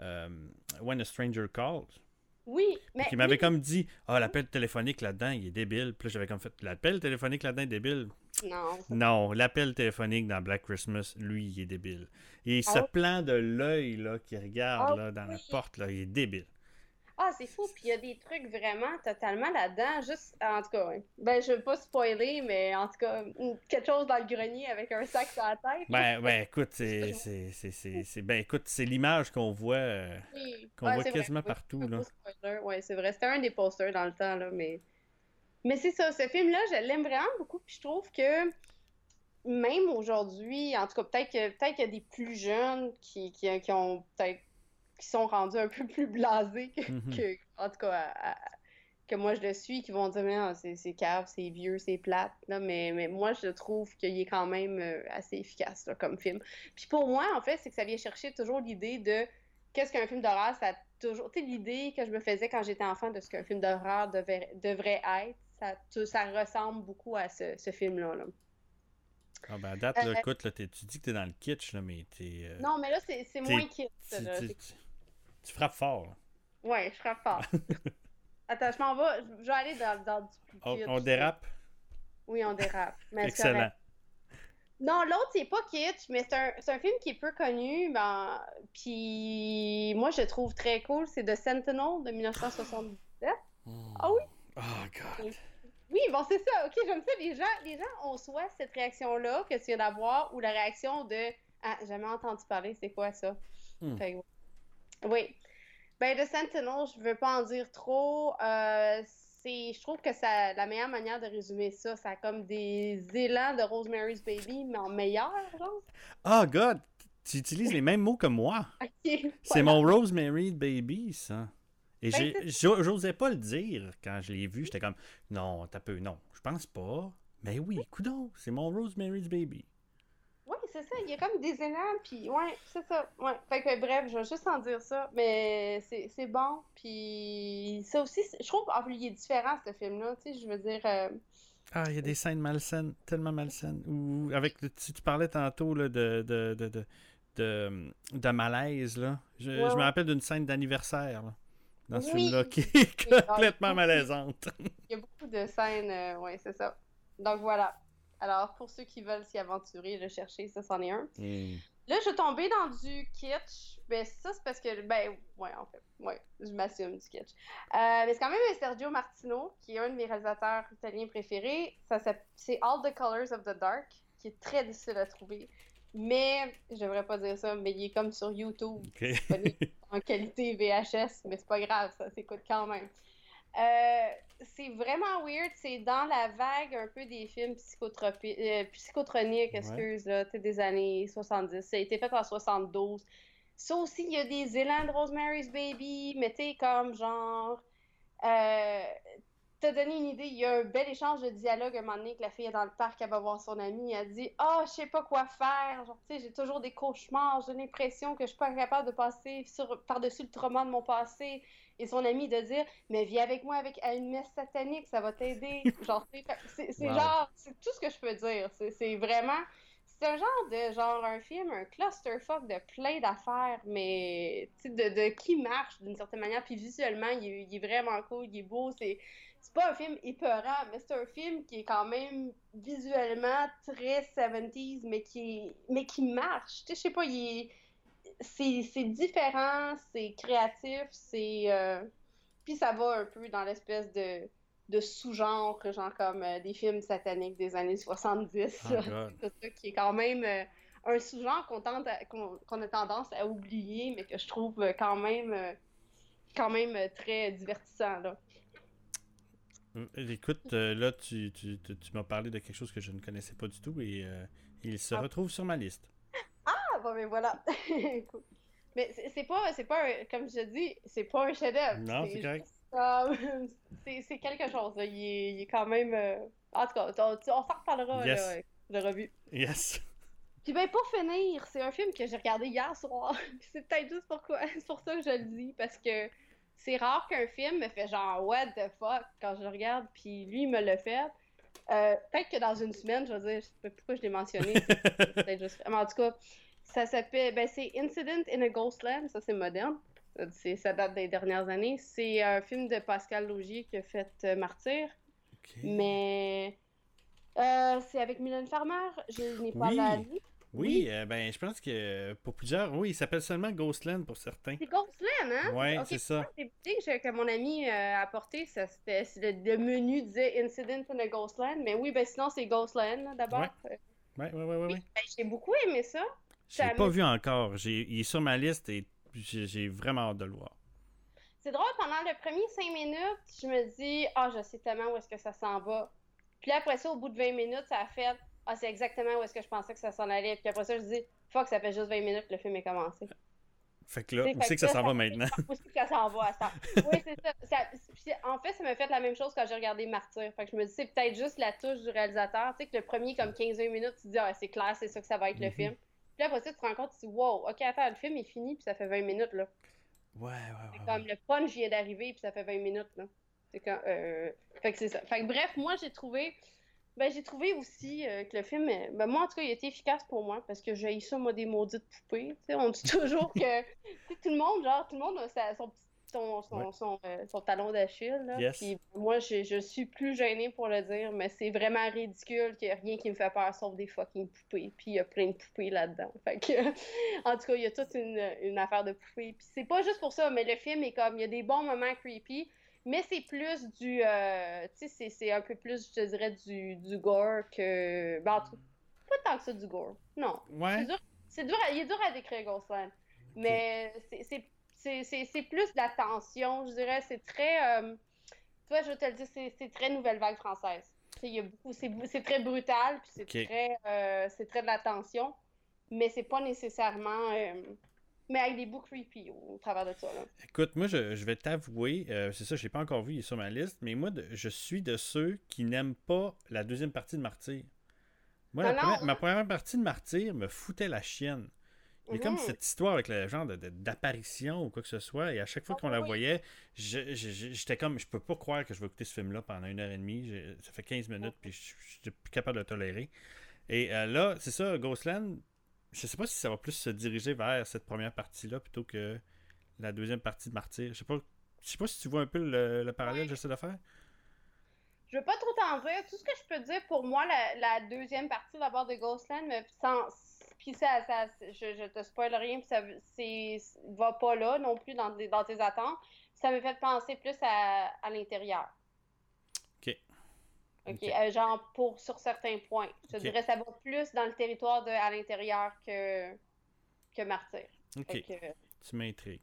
A: euh, When a Stranger Calls.
B: Oui, mais.
A: Qui m'avait comme dit Ah, l'appel téléphonique là-dedans, il est débile. Puis là, j'avais comme fait L'appel téléphonique là-dedans est débile.
B: Non.
A: Non, l'appel téléphonique dans Black Christmas, lui, il est débile. Et ce ah plan de l'œil là, qui regarde ah là, dans la porte, là, il est débile.
B: Ah, c'est fou. Puis il y a des trucs vraiment totalement là-dedans. Juste, en tout cas, ben, je veux pas spoiler, mais en tout cas, quelque chose dans le grenier avec un sac sur la tête.
A: Ben, ben écoute, c'est, c'est, ben, écoute, c'est l'image qu'on voit, euh, qu'on voit quasiment partout. Là.
B: Ouais, c'est vrai. C'était un des posters dans le temps, là, mais. Mais c'est ça, ce film-là, je l'aime vraiment beaucoup. Puis je trouve que même aujourd'hui, en tout cas, peut-être, que, peut-être qu'il y a des plus jeunes qui, qui, qui ont peut-être qui sont rendus un peu plus blasés que, mhm. en tout cas, que moi je le suis, qui vont dire mais ah, c'est cave, c'est vieux, c'est plate. mais, mais moi je trouve qu'il est quand même euh, assez efficace comme film. Puis pour moi, en fait, c'est que ça vient chercher toujours l'idée de qu'est-ce qu'un film d'horreur, ça a toujours. Tu sais, l'idée que je me faisais quand j'étais enfant de ce qu'un film d'horreur devrait, devrait être, ça, ça ressemble beaucoup à ce, film-là. Là.
A: Ah ben à date, là, euh, écoute, là, tu dis que t'es dans le kitsch, là, mais t'es...
B: Euh, non, mais là, c'est moins kitsch.
A: Tu frappes fort.
B: Ouais, je frappe fort. Attends, je m'en vais. Je vais aller dans, dans du plus
A: on, on, dérape?
B: Oui, on dérape.
A: Excellent.
B: Non, l'autre, c'est pas kitsch, mais c'est un, un, film qui est peu connu. Ben, puis moi, je trouve très cool. C'est The Sentinel de 1977. Ah oui?
A: Oh, God.
B: Oui, bon, c'est ça. OK, j'aime ça. Les gens, les gens ont soit cette réaction-là que tu viens d'avoir ou la réaction de Ah, jamais entendu parler, c'est quoi ça? Hmm. Oui. Ben, The Sentinel, je veux pas en dire trop. Euh, c'est, je trouve que ça, la meilleure manière de résumer ça, ça a comme des élans de Rosemary's Baby, mais en meilleur, genre.
A: Oh, God! Tu utilises les mêmes mots que moi. c'est mon Rosemary Baby, ça. Et ben, j'osais pas le dire quand je l'ai vu. J'étais comme, non, t'as peu, non, je pense pas. Mais oui, coudon, c'est mon Rosemary's Baby.
B: C'est ça. Il y a comme des élans, puis ouais, c'est ça. Ouais. Fait que bref, je vais juste en dire ça. Mais c'est bon, puis ça aussi, je trouve qu'il est différent, ce film-là. Tu sais, je veux dire. Euh,
A: ah, il y a des scènes malsaines, tellement malsaines. Ou avec, tu, tu parlais tantôt là, de, de, de, de, de, malaise, là. Je, je me rappelle d'une scène d'anniversaire dans ce film-là qui est complètement malaisante.
B: Il y a beaucoup de scènes, euh, oui, c'est ça. Donc voilà. Alors, pour ceux qui veulent s'y aventurer, le chercher, ça, c'en est un. Hmm. Là, je suis tombée dans du kitsch. Ben, ça, c'est parce que, ben, ouais, en fait, ouais, je m'assume du kitsch. Euh, mais c'est quand même un Sergio Martino, qui est un de mes réalisateurs italiens préférés. Ça, c'est All the Colors of the Dark, qui est très difficile à trouver. Mais, je devrais pas dire ça, mais il est comme sur YouTube. en qualité VHS, mais c'est pas grave, ça s'écoute quand même. Euh, c'est vraiment weird, c'est dans la vague un peu des films euh, psychotroniques, excuse, là, des années 70. Ça a été fait en 72. Ça aussi, il y a des élans de Rosemary's Baby, mais tu comme genre. Euh, T'as donné une idée, il y a un bel échange de dialogue un moment donné que la fille est dans le parc, elle va voir son amie, elle dit Ah, oh, je sais pas quoi faire, genre, tu sais, j'ai toujours des cauchemars, j'ai l'impression que je suis pas capable de passer sur, par-dessus le trauma de mon passé. Et son ami de dire Mais viens avec moi avec une messe satanique, ça va t'aider. genre, c'est, genre, c'est tout ce que je peux dire. C'est, vraiment. C'est un genre de genre un film, un clusterfuck de plein d'affaires, mais de, de qui marche d'une certaine manière. Puis visuellement, il il est vraiment cool, il est beau. C'est c'est pas un film épeurant, mais c'est un film qui est quand même visuellement très 70s, mais qui, mais qui marche. Je sais pas, c'est différent, c'est créatif, c'est. Euh, puis ça va un peu dans l'espèce de, de sous-genre, genre comme euh, des films sataniques des années 70. c'est ça qui est quand même euh, un sous-genre qu'on qu'on a tendance à oublier, mais que je trouve quand même, quand même très divertissant. Là.
A: Euh, écoute, euh, là, tu, tu, tu, m'as parlé de quelque chose que je ne connaissais pas du tout et euh, il se ah. retrouve sur ma liste.
B: Ah, bon, mais voilà. mais c'est pas, c'est pas, comme je dis, c'est pas un chef-d'œuvre.
A: Non, c'est correct.
B: c'est quelque chose. Il, est, il, est, quand même. En tout cas, on, s'en reparlera yes. là, de revue.
A: Yes.
B: Puis ben pour finir, c'est un film que j'ai regardé hier soir. c'est peut-être juste pourquoi, c'est pour ça que je le dis parce que c'est rare qu'un film me fait genre what the fuck quand je le regarde, puis lui il me le fait. Euh, peut-être que dans une semaine, je vais dire, je sais pas pourquoi je l'ai mentionné. juste... Mais en tout cas, ça s'appelle, ben c'est Incident in a Ghostland, ça c'est moderne. Ça date des dernières années. C'est un film de Pascal Logier qui a fait euh, Martyr. Mais euh, c'est avec Mylène Farmer. Je n'ai pas la
A: oui, euh, ben je pense que pour plusieurs, oui, il s'appelle seulement Ghostland pour certains.
B: C'est Ghostland, hein?
A: Oui, c'est ça.
B: C'est que mon ami euh, a apporté, ça, c'était, le, menu disait Incident in a Ghostland, mais oui, ben sinon c'est Ghostland d'abord.
A: Oui, oui, oui, oui. oui.
B: Ben, j'ai beaucoup aimé ça.
A: Je l'ai pas vu encore. il est sur ma liste et j'ai vraiment hâte de le voir.
B: C'est drôle, pendant le premier 5 minutes, je me dis, ah, je sais tellement où est-ce que ça s'en va. Puis après ça, au bout de 20 minutes, ça a fait, ah, c'est exactement où est-ce que je pensais que ça s'en allait. Puis après ça, je dis, fuck, ça fait juste 20 minutes que le film est commencé.
A: Fait que là, où c'est que ça s'en va maintenant?
B: Où c'est que ça s'en va à ça? Oui, c'est ça. en fait, ça m'a fait la même chose quand j'ai regardé Martyr. Fait que je me dis, c'est peut-être juste la touche du réalisateur. Tu sais, que le premier, comme 15-20 minutes, tu te dis, ah, c'est clair, c'est ça que ça va être le mm-hmm. film. Puis après ça, tu te rends compte, tu te dis, wow, ok, attends, le film est fini, puis ça fait 20 minutes, là.
A: Ouais, ouais, ouais.
B: C'est comme le punch vient d'arriver, puis ça fait 20 minutes, là. C'est quand. Euh... Fait que c'est ça. Fait que bref, moi, j'ai trouvé. Ben, j'ai trouvé aussi euh, que le film, ben, moi en tout cas, il a été efficace pour moi parce que j'ai eu ça, moi, des maudites poupées. on dit toujours que tout le monde, genre, tout le monde a son, son, son, son, euh, son talon d'Achille. Puis moi, je, je suis plus gênée pour le dire, mais c'est vraiment ridicule qu'il n'y a rien qui me fait peur sauf des fucking poupées. Puis il y a plein de poupées là-dedans. Fait que, en tout cas, il y a toute une, une affaire de poupées. Puis c'est pas juste pour ça, mais le film est comme, il y a des bons moments creepy. Mais c'est plus du. Euh, tu sais, c'est un peu plus, je te dirais, du, du gore que. Ben, pas tant que ça du gore. Non.
A: Ouais.
B: C'est dur, il est dur à décrire Ghostland. Mais c'est plus de la tension, je dirais. C'est très. Euh, tu vois, je vais te le dire, c'est très nouvelle vague française. C'est très brutal, puis c'est très, euh, c'est très de la tension, mais c'est pas nécessairement. Euh, mais avec des bouts creepy au, travers de ça. Là.
A: Écoute, moi, je, vais t'avouer, c'est ça, je l'ai pas encore vu, il est sur ma liste, mais moi, je suis de ceux qui n'aiment pas la deuxième partie de Martyr. Moi, ma première partie de Martyr me foutait la chienne. Il y a comme mhm. cette histoire avec le genre d'apparition ou quoi que ce soit, et à chaque fois ah, qu'on la voyait, j'étais comme, je peux pas croire que je vais écouter ce film-là pendant une heure et demie. Ça fait 15 minutes, puis je suis plus capable de le tolérer. Et euh, là, c'est ça, Ghostland, je sais pas si ça va plus se diriger vers cette première partie-là plutôt que la deuxième partie de Martyr. Je sais pas, je sais pas si tu vois un peu le, parallèle que j'essaie de faire.
B: Je veux pas trop t'en dire. Tout ce que je peux dire pour moi, la, deuxième partie d'abord de Ghostland, mais sans, puis ça, ça je, je, te spoil rien, puis ça va pas là non plus dans, dans tes attentes. Ça me fait penser plus à, à l'intérieur.
A: OK.
B: Euh, genre pour sur certains points. Je dirais ça va plus dans le territoire de à l'intérieur que, que Martyr.
A: OK. Tu m'intrigues.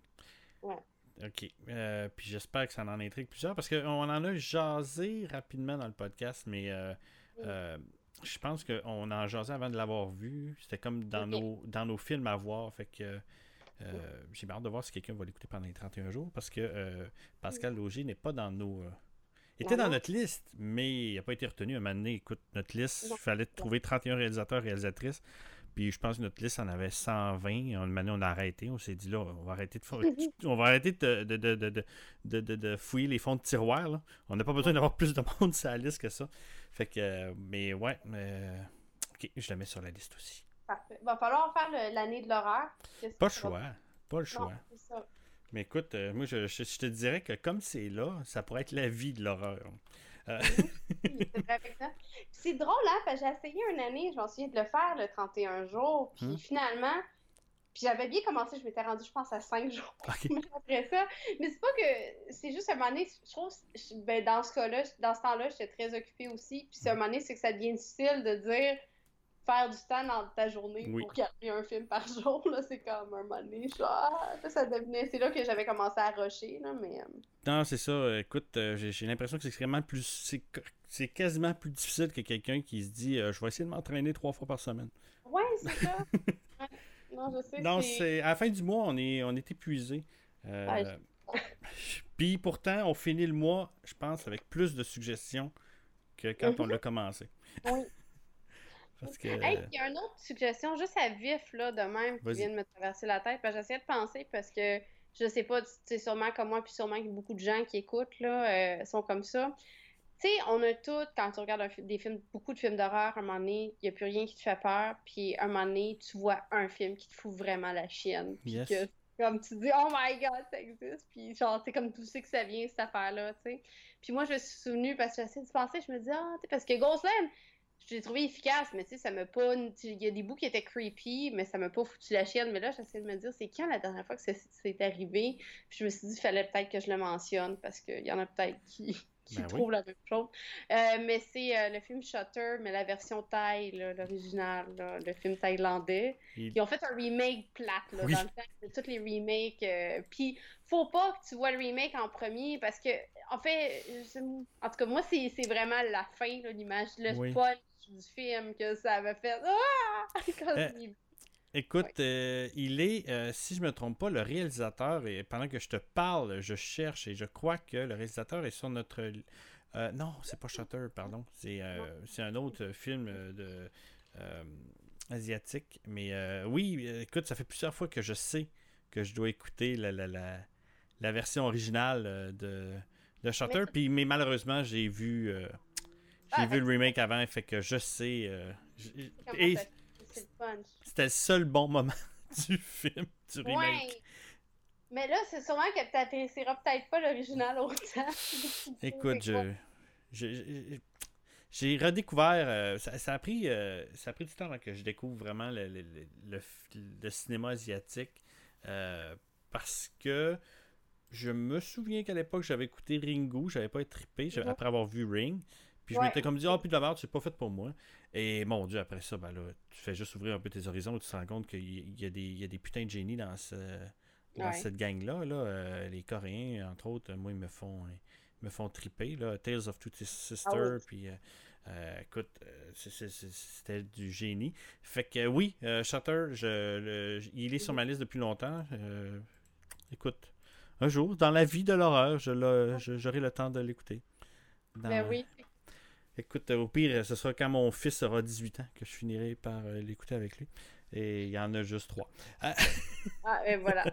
B: Ouais.
A: OK. Euh, puis j'espère que ça en intrigue plusieurs parce qu'on en a jasé rapidement dans le podcast, mais euh, je pense qu'on en jasé avant de l'avoir vu. C'était comme dans, nos, dans nos films à voir. Fait que euh, j'ai hâte de voir si quelqu'un va l'écouter pendant les 31 jours parce que euh, Pascal Logier n'est pas dans nos. Euh, était dans notre liste, mais il n'a pas été retenu. Un moment donné, écoute, notre liste, il fallait trouver 31 réalisateurs réalisatrices. Puis je pense que notre liste en avait 120. Un moment donné, on a arrêté. On s'est dit là, on va arrêter de, on va arrêter de, de, de, fouiller les fonds de tiroir. On n'a pas besoin d'avoir plus de monde sur la liste que ça. Fait que, mais ouais, ok, je la mets sur la liste aussi.
B: Parfait. Va falloir faire l'année de l'horreur.
A: Pas le choix. Pas le choix. Mais écoute, euh, moi, je, te dirais que comme c'est là, ça pourrait être la vie de l'horreur.
B: Euh, c'est drôle, hein, parce que j'ai essayé une année, je m'en souviens de le faire, le 31 jours, puis hum. finalement, puis j'avais bien commencé, je m'étais rendue, je pense, à 5 jours après ça. Mais c'est pas que. C'est juste un moment donné, je trouve, ben, dans ce cas-là, dans ce temps-là, j'étais très occupée aussi. Puis c'est un moment donné, c'est que ça devient difficile de dire faire du temps dans ta journée pour regarder un film par jour. Là, c'est comme un moment donné, ah, ça devenait. C'est là que j'avais commencé à rusher, là, mais. Euh,
A: non, c'est ça. Écoute, euh, j'ai l'impression que c'est extrêmement plus. C'est quasiment plus difficile que quelqu'un qui se dit euh, je vais essayer de m'entraîner trois fois par semaine.
B: Ouais, c'est ça. Non, je sais.
A: Non, c'est à la fin du mois, on est, on est épuisé. Euh... Puis pourtant, on finit le mois, je pense, avec plus de suggestions que quand on l'a commencé.
B: Oui. Parce que... Hey, il y a une autre suggestion, juste à vif, là, de même, qui vient de me traverser la tête. J'essaie de penser parce que je sais pas, c'est sûrement comme moi, puis sûrement que beaucoup de gens qui écoutent, là, euh, sont comme ça. Tu sais, on a tout, quand tu regardes des films, beaucoup de films d'horreur, à un moment donné, il n'y a plus rien qui te fait peur, puis à un moment donné, tu vois un film qui te fout vraiment la chienne. Puis que, comme tu dis, oh my god, ça existe, puis genre, c'est comme tu sais que ça vient, cette affaire-là, tu sais. Puis moi, je me suis souvenue, parce que j'essaie de penser, je me dis, ah, tu parce que Ghostland, je l'ai trouvé efficace, mais tu sais, ça m'a pas. Il y a des bouts qui étaient creepy, mais ça m'a pas foutu la chienne. Mais là, j'essaie de me dire, c'est quand la dernière fois que c'est arrivé? Puis je me suis dit, il fallait peut-être que je le mentionne, parce qu'il y en a peut-être qui qui ben trouve la même chose. Euh, mais c'est euh, le film Shutter, mais la version thaï, l'original, le film thaïlandais. Ils ont fait un remake plate là, dans le temps de tous les remakes. Euh, puis, faut pas que tu vois le remake en premier parce que, en fait, en tout cas, moi, c'est vraiment la fin, l'image, le oui. Du film que ça avait fait. Ah! Quand
A: Écoute, euh, il est, euh, si je me trompe pas, le réalisateur, et pendant que je te parle, je cherche et je crois que le réalisateur est sur notre... Euh, non, c'est pas Shutter, pardon. C'est un autre film de asiatique. Mais oui, écoute, ça fait plusieurs fois que je sais que je dois écouter la, la, la, version originale de, de Shutter. Mais, puis, mais malheureusement, j'ai vu... j'ai ah, vu le remake avant, fait que je sais. et c'était le seul bon moment du film, du remake. Ouais.
B: Mais là, c'est sûrement que t'apprécieras peut-être pas l'original autant.
A: Écoute, je, j'ai redécouvert. Euh, ça, a pris, euh, ça a pris du temps avant que je découvre vraiment le, le, le, cinéma asiatique. Euh, parce que je me souviens qu'à l'époque, j'avais écouté Ringo, j'avais pas été trippé, après avoir vu Ring. Puis je m'étais comme dit, oh, puis de la merde, c'est pas fait pour moi. Et mon Dieu, après ça, ben là, tu fais juste ouvrir un peu tes horizons, tu te rends compte qu'il y, a des, il y a des putains de génies dans, ce, dans cette gang-là. Là. Euh, les Coréens, entre autres, moi, ils me font, me font triper. Là. Tales of Two Sisters, ah puis. Euh, euh, écoute, c'était du génie. Fait que oui, Shutter, je, il est sur ma liste depuis longtemps. écoute, un jour, dans la vie de l'horreur, j'aurai le temps de l'écouter.
B: Ben oui.
A: Écoute, au pire, ce sera quand mon fils aura 18 ans que je finirai par euh, l'écouter avec lui. Et il y en a juste trois.
B: ah, ah et voilà.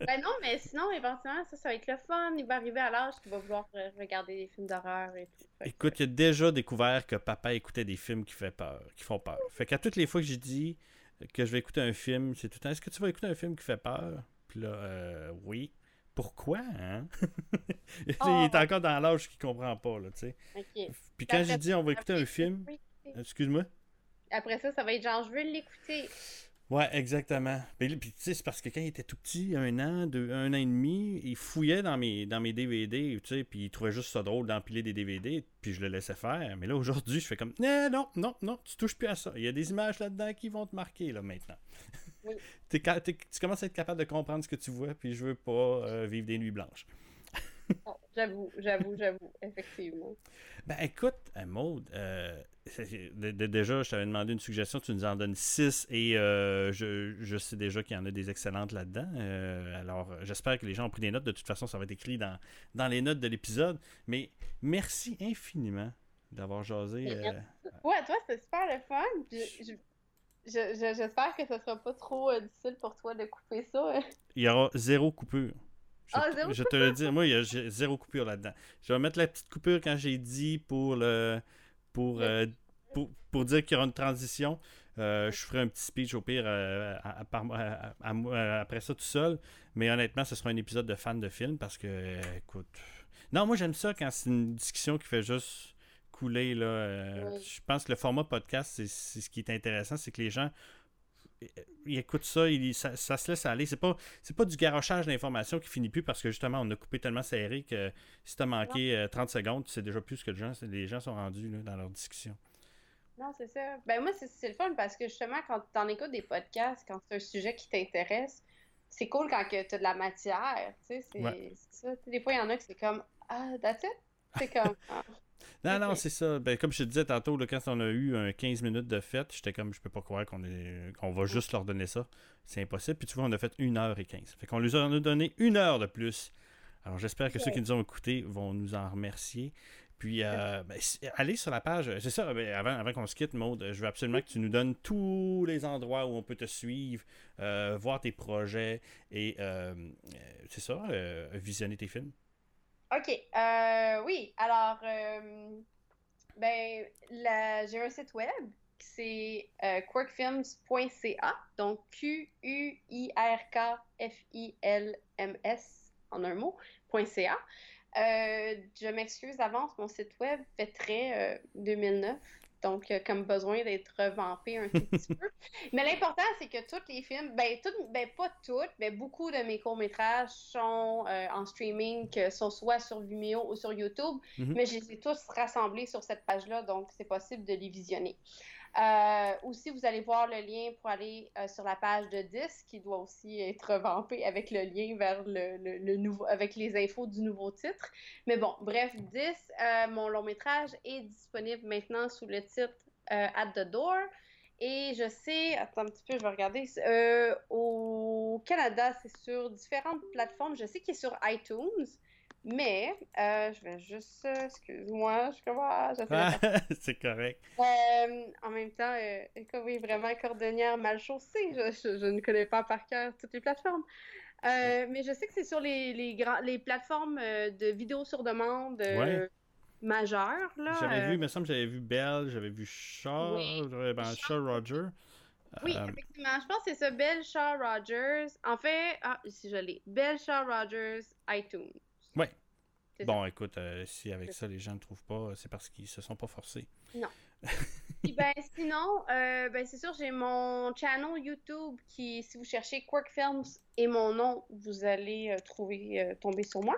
B: ben non, mais sinon, éventuellement, ça, ça va être le fun. Il va arriver à l'âge qu'il va vouloir regarder des films d'horreur et tout.
A: Écoute, il a déjà découvert que papa écoutait des films qui, fait peur, qui font peur. Fait qu'à toutes les fois que j'ai dit que je vais écouter un film, c'est tout le temps Est-ce que tu vas écouter un film qui fait peur Puis là, euh, oui pourquoi, hein? il est ah. encore dans l'âge qu'il comprend pas, là, tu sais. Puis quand j'ai dit on va écouter un film, excuse-moi.
B: Après ça, ça va être genre, je veux l'écouter.
A: Ouais, exactement. Puis, tu sais, c'est parce que quand il était tout petit, un an, deux, un an et demi, il fouillait dans mes, dans mes DVD, tu sais, puis il trouvait juste ça drôle d'empiler des DVD, puis je le laissais faire. Mais là, aujourd'hui, je fais comme, non, non, non, non, tu touches plus à ça. Il y a des images là-dedans qui vont te marquer, là, maintenant. tu commences à être capable de comprendre ce que tu vois, puis je veux pas euh, vivre des nuits blanches.
B: J'avoue, j'avoue, j'avoue, effectivement.
A: Ben écoute, euh, Maude, euh, déjà, je t'avais demandé une suggestion, tu nous en donnes six et je, sais déjà qu'il y en a des excellentes là-dedans. alors, j'espère que les gens ont pris des notes. De toute façon, ça va être écrit dans, dans les notes de l'épisode. Mais merci infiniment d'avoir jasé.
B: Ouais, toi, c'était super le fun. J'espère que ce sera pas trop euh, difficile pour toi de couper ça.
A: Il y aura zéro coupure. Je, ah, zéro je te le dis, moi, il y a zéro coupure là-dedans. Je vais mettre la petite coupure quand j'ai dit pour le pour, euh, pour, pour, dire qu'il y aura une transition. Euh, je ferai un petit speech au pire après ça tout seul. Mais honnêtement, ce sera un épisode de fan de film parce que, écoute. Non, moi j'aime ça quand c'est une discussion qui fait juste couler. Là, euh, Je pense que le format podcast, c'est ce qui est intéressant, c'est que les gens ils écoutent ça, ça, se laisse aller. C'est pas, c'est pas du garochage d'informations qui finit plus parce que justement, on a coupé tellement serré que si t'as manqué 30 euh, secondes, c'est déjà plus que les gens, les gens sont rendus dans leur discussion.
B: Non, c'est ça. Ben moi, c'est le fun parce que justement, quand tu en écoutes des podcasts, quand c'est un sujet qui t'intéresse, c'est cool quand tu as de la matière. Tu sais, c'est ça. Des fois, il y en a qui c'est comme Ah, that's it. C'est comme ah,
A: non, non, c'est ça. Ben, comme je te disais tantôt, quand on a eu un 15 minutes de fête, j'étais comme, je peux pas croire qu'on est... qu'on va juste leur donner ça. C'est impossible. Puis tu vois, on a fait 1 heure et 15. Fait qu'on en a donné une heure de plus. Alors j'espère que ceux qui nous ont écoutés vont nous en remercier. Puis, euh, ben, allez sur la page. C'est ça, ben, avant, avant qu'on se quitte, Maude, je veux absolument que tu nous donnes tous les endroits où on peut te suivre, euh, voir tes projets et, euh, c'est ça, visionner tes films.
B: OK. Euh, oui. Alors, euh, ben, j'ai un site web c'est euh, quirkfilms.ca, donc Q-U-I-R-K-F-I-L-M-S en un mot, .ca. je m'excuse d'avance, mon site web fait très 2009 donc euh, comme besoin d'être revampé un tout petit peu. Mais l'important, c'est que tous les films, ben, ben pas toutes, mais beaucoup de mes courts-métrages sont euh, en streaming, que sont soit sur Vimeo ou sur YouTube, mhm. mais je les ai tous rassemblés sur cette page-là, donc c'est possible de les visionner. Euh, aussi, vous allez voir le lien pour aller euh, sur la page de 10 qui doit aussi être revampé avec le lien vers le, nouveau, avec les infos du nouveau titre. Mais bon, bref, 10, euh, mon long métrage est disponible maintenant sous le titre At the Door. Et je sais, attends un petit peu, je vais regarder. au Canada, c'est sur différentes plateformes. Je sais qu'il est sur iTunes. Mais, euh, je vais juste. Euh, excuse-moi, je commence.
A: Ah, c'est correct.
B: Euh, en même temps, oui, vraiment cordonnière mal chaussée. Je, ne connais pas par cœur toutes les plateformes. mais je sais que c'est sur les, les, les plateformes de vidéos sur demande majeures.
A: J'avais vu, il me semble que j'avais vu Belle, j'avais vu Shaw, ben, Shaw Roger.
B: Oui, effectivement. Je pense que c'est ça, Belle Shaw Rogers. En fait, ah, si je l'ai. Belle Shaw Rogers, iTunes.
A: Oui. Bon, écoute, euh, si avec ça les gens ne trouvent pas, c'est parce qu'ils se sont pas forcés.
B: Non. Puis ben, sinon, euh, ben, c'est sûr, j'ai mon channel YouTube qui, si vous cherchez Quirk Films et mon nom, vous allez euh, trouver, tomber sur moi.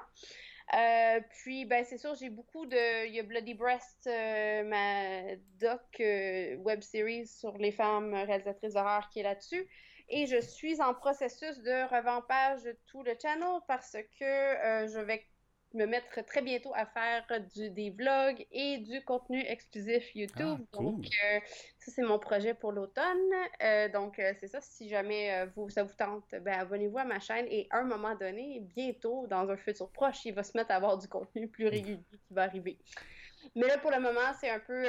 B: puis, ben, c'est sûr, j'ai beaucoup de. Il y a Bloody Breast, ma doc web series sur les femmes réalisatrices d'horreur qui est là-dessus. Et je suis en processus de revampage de tout le channel parce que je vais me mettre très bientôt à faire du, des vlogs et du contenu exclusif YouTube. Ah, donc, euh, ça, c'est mon projet pour l'automne. Euh, donc, euh, c'est ça. Si jamais vous, ça vous tente, ben, abonnez-vous à ma chaîne et à un moment donné, bientôt, dans un futur proche, il va se mettre à avoir du contenu plus régulier qui va arriver. Mais là, pour le moment, c'est un peu,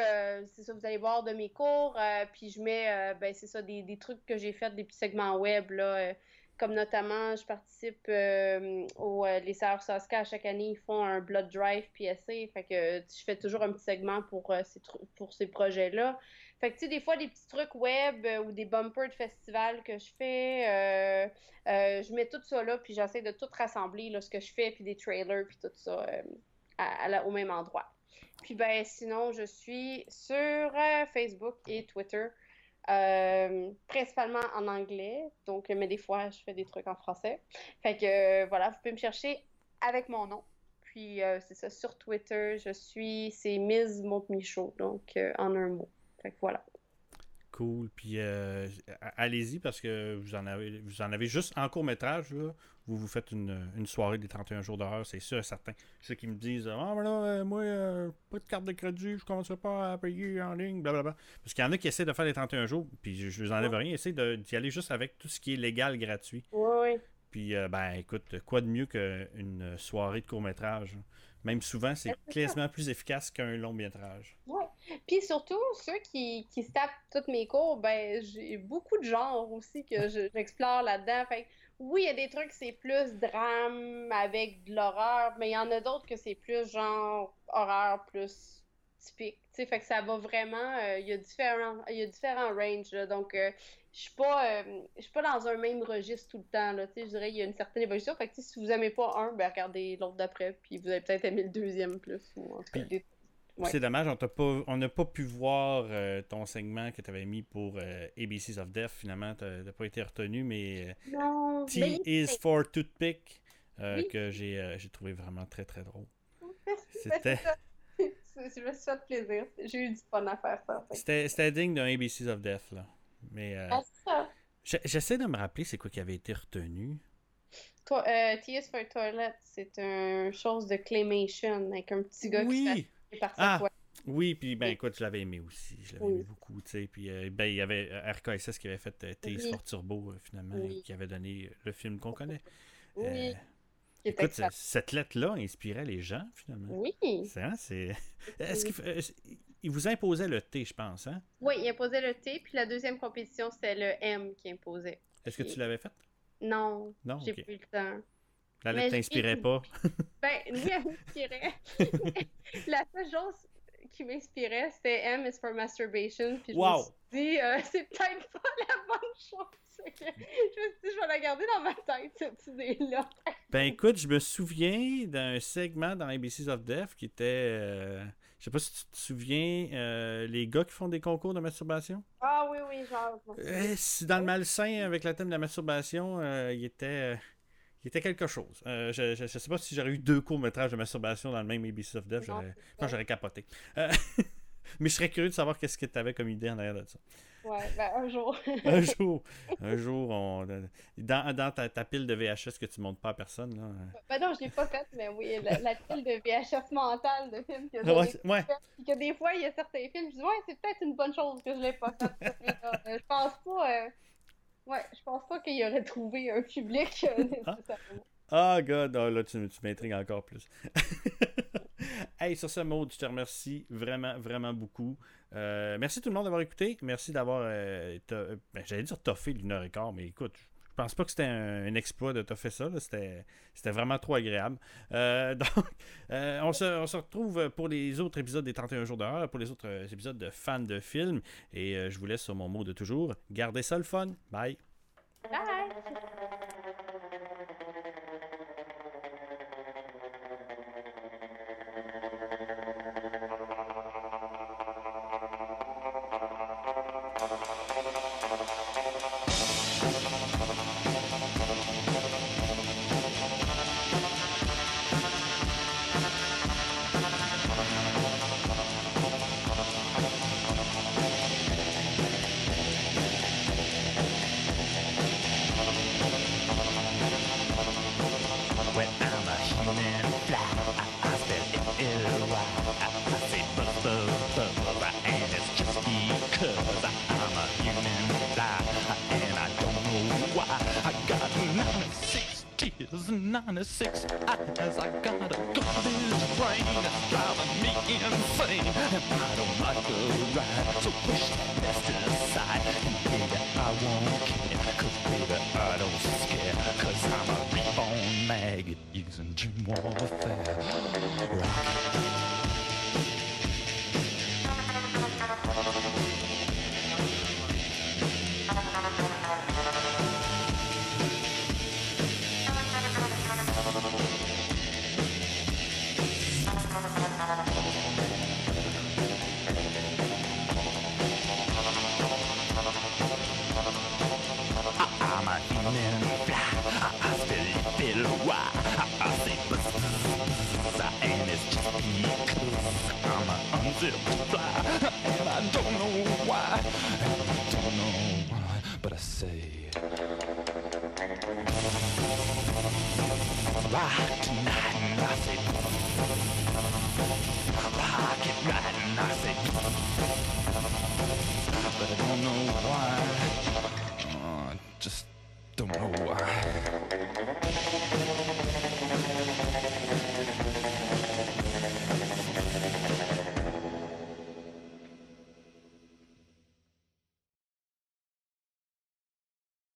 B: c'est ça, vous allez voir de mes cours, puis je mets, ben, c'est ça, des, des, trucs que j'ai fait, des petits segments web, là, comme notamment, je participe euh, aux euh, les Sœurs Saska. Chaque année, ils font un blood drive PSA. Fait que je fais toujours un petit segment pour, euh, ces, pour ces projets-là. Fait que, tu sais, des fois, des petits trucs web ou des bumpers de festival que je fais, je mets tout ça là, puis j'essaie de tout rassembler, là, ce que je fais, puis des trailers, puis tout ça au même endroit. Puis, ben, sinon, je suis sur Facebook et Twitter. Euh, principalement en anglais, donc mais des fois je fais des trucs en français. Fait que euh, voilà, vous pouvez me chercher avec mon nom. Puis euh, c'est ça sur Twitter, je suis c'est Ms Montmichaud, donc en un mot. Fait que voilà.
A: Cool. Puis allez-y parce que vous en avez vous en avez juste en court métrage là vous vous faites une, soirée des 31 jours d'heure, c'est sûr et certain. Ceux qui me disent Ah, mais là, euh, moi, euh, pas de carte de crédit, je ne commencerai pas à payer en ligne, blablabla. Parce qu'il y en a qui essaient de faire les 31 jours, puis je, ne vous enlève rien, essaient d'y aller juste avec tout ce qui est légal, gratuit.
B: Oui, oui.
A: Puis, euh, ben, écoute, quoi de mieux qu'une soirée de court-métrage? Même souvent, c'est clairement plus efficace qu'un long métrage.
B: Oui. Puis surtout, ceux qui, qui se tapent toutes mes cours, ben, j'ai beaucoup de genres aussi que j'explore là-dedans. Fait oui, il y a des trucs, c'est plus drame avec de l'horreur, mais il y en a d'autres que c'est plus genre horreur plus typique. Tu sais, fait que ça va vraiment. Euh, il y a différents, il y a différents ranges. donc, euh, je suis pas, euh, je suis pas dans un même registre tout le temps. Là, je dirais qu'il y a une certaine évolution. Fait que si vous aimez pas un, ben regardez l'autre d'après, puis vous allez peut-être aimer le deuxième plus. Ou en tout cas,
A: c'est dommage, on n'a pas, pu voir euh, ton segment que tu avais mis pour euh, ABCs of Death. Finalement, tu n'as pas été retenu, mais
B: euh,
A: T is for Toothpick, que j'ai trouvé vraiment très très drôle.
B: C'était. Je me suis fait plaisir. J'ai eu du fun à faire ça.
A: C'était digne d'un ABCs of Death. Là. Mais. Ah, j'essaie de me rappeler c'est quoi qui avait été retenu.
B: Toi, T is for Toilet, c'est une chose de claymation avec un petit gars
A: qui ah, oui, puis ben écoute, je l'avais aimé aussi. Je l'avais aimé beaucoup, tu sais. Puis euh, ben, il y avait euh, RKSS qui avait fait euh, T Sport Turbo, finalement, qui avait donné le film qu'on connaît.
B: Oui.
A: écoute, cette lettre-là inspirait les gens, finalement.
B: Oui.
A: C'est, hein, c'est... Est-ce qu'il il vous imposait le T, je pense, hein?
B: Oui, il imposait le T, puis la deuxième compétition, c'était le M qui imposait.
A: Est-ce que tu l'avais fait?
B: Non, non j'ai plus le temps.
A: La lettre t'inspirait pas?
B: ben, oui, elle m'inspirait. la seule chose qui m'inspirait, c'était M is for masturbation. Puis je me suis dit, euh, c'est peut-être pas la bonne chose. je me suis dit, je vais la garder dans ma tête, cette idée-là.
A: ben écoute, je me souviens d'un segment dans ABCs of Death qui était. Euh, je sais pas si tu te souviens, euh, les gars qui font des concours de masturbation.
B: Ah oui, oui, genre.
A: dans le malsain, avec le thème de la masturbation, il était il était quelque chose. Euh, je ne sais pas si j'aurais eu deux courts-métrages de masturbation dans le même ABC of Death, j'aurais capoté. Euh, mais je serais curieux de savoir qu'est-ce que tu avais comme idée en arrière de ça.
B: Ouais, ben un jour.
A: un jour. Un jour, on... dans, dans ta, ta, pile de VHS que tu montres pas à personne. Là.
B: Ben non, je l'ai pas faite, mais oui, la, pile de VHS mentale de films que j'ai
A: ouais,
B: que des fois, il y a certains films, je dis, ouais, c'est peut-être une bonne chose que je l'ai pas faite. je pense pas. Ouais, je pense pas qu'il aurait trouvé un public euh, ah. nécessairement.
A: Ah, God, oh, là, tu, tu m'intrigues encore plus. hey, sur ce mot, je te remercie vraiment, vraiment beaucoup. Euh, merci tout le monde d'avoir écouté. Merci d'avoir, euh, ben, j'allais dire toffé l'une heure et quart, mais écoute, je pense pas que c'était un, exploit de toffer ça. C'était, vraiment trop agréable. donc, on, se, on, se, retrouve pour les autres épisodes des 31 jours d'heure, pour les autres épisodes de fans de films. Et je vous laisse sur mon mot de toujours. Gardez ça le fun. Bye.
B: Bye.
C: six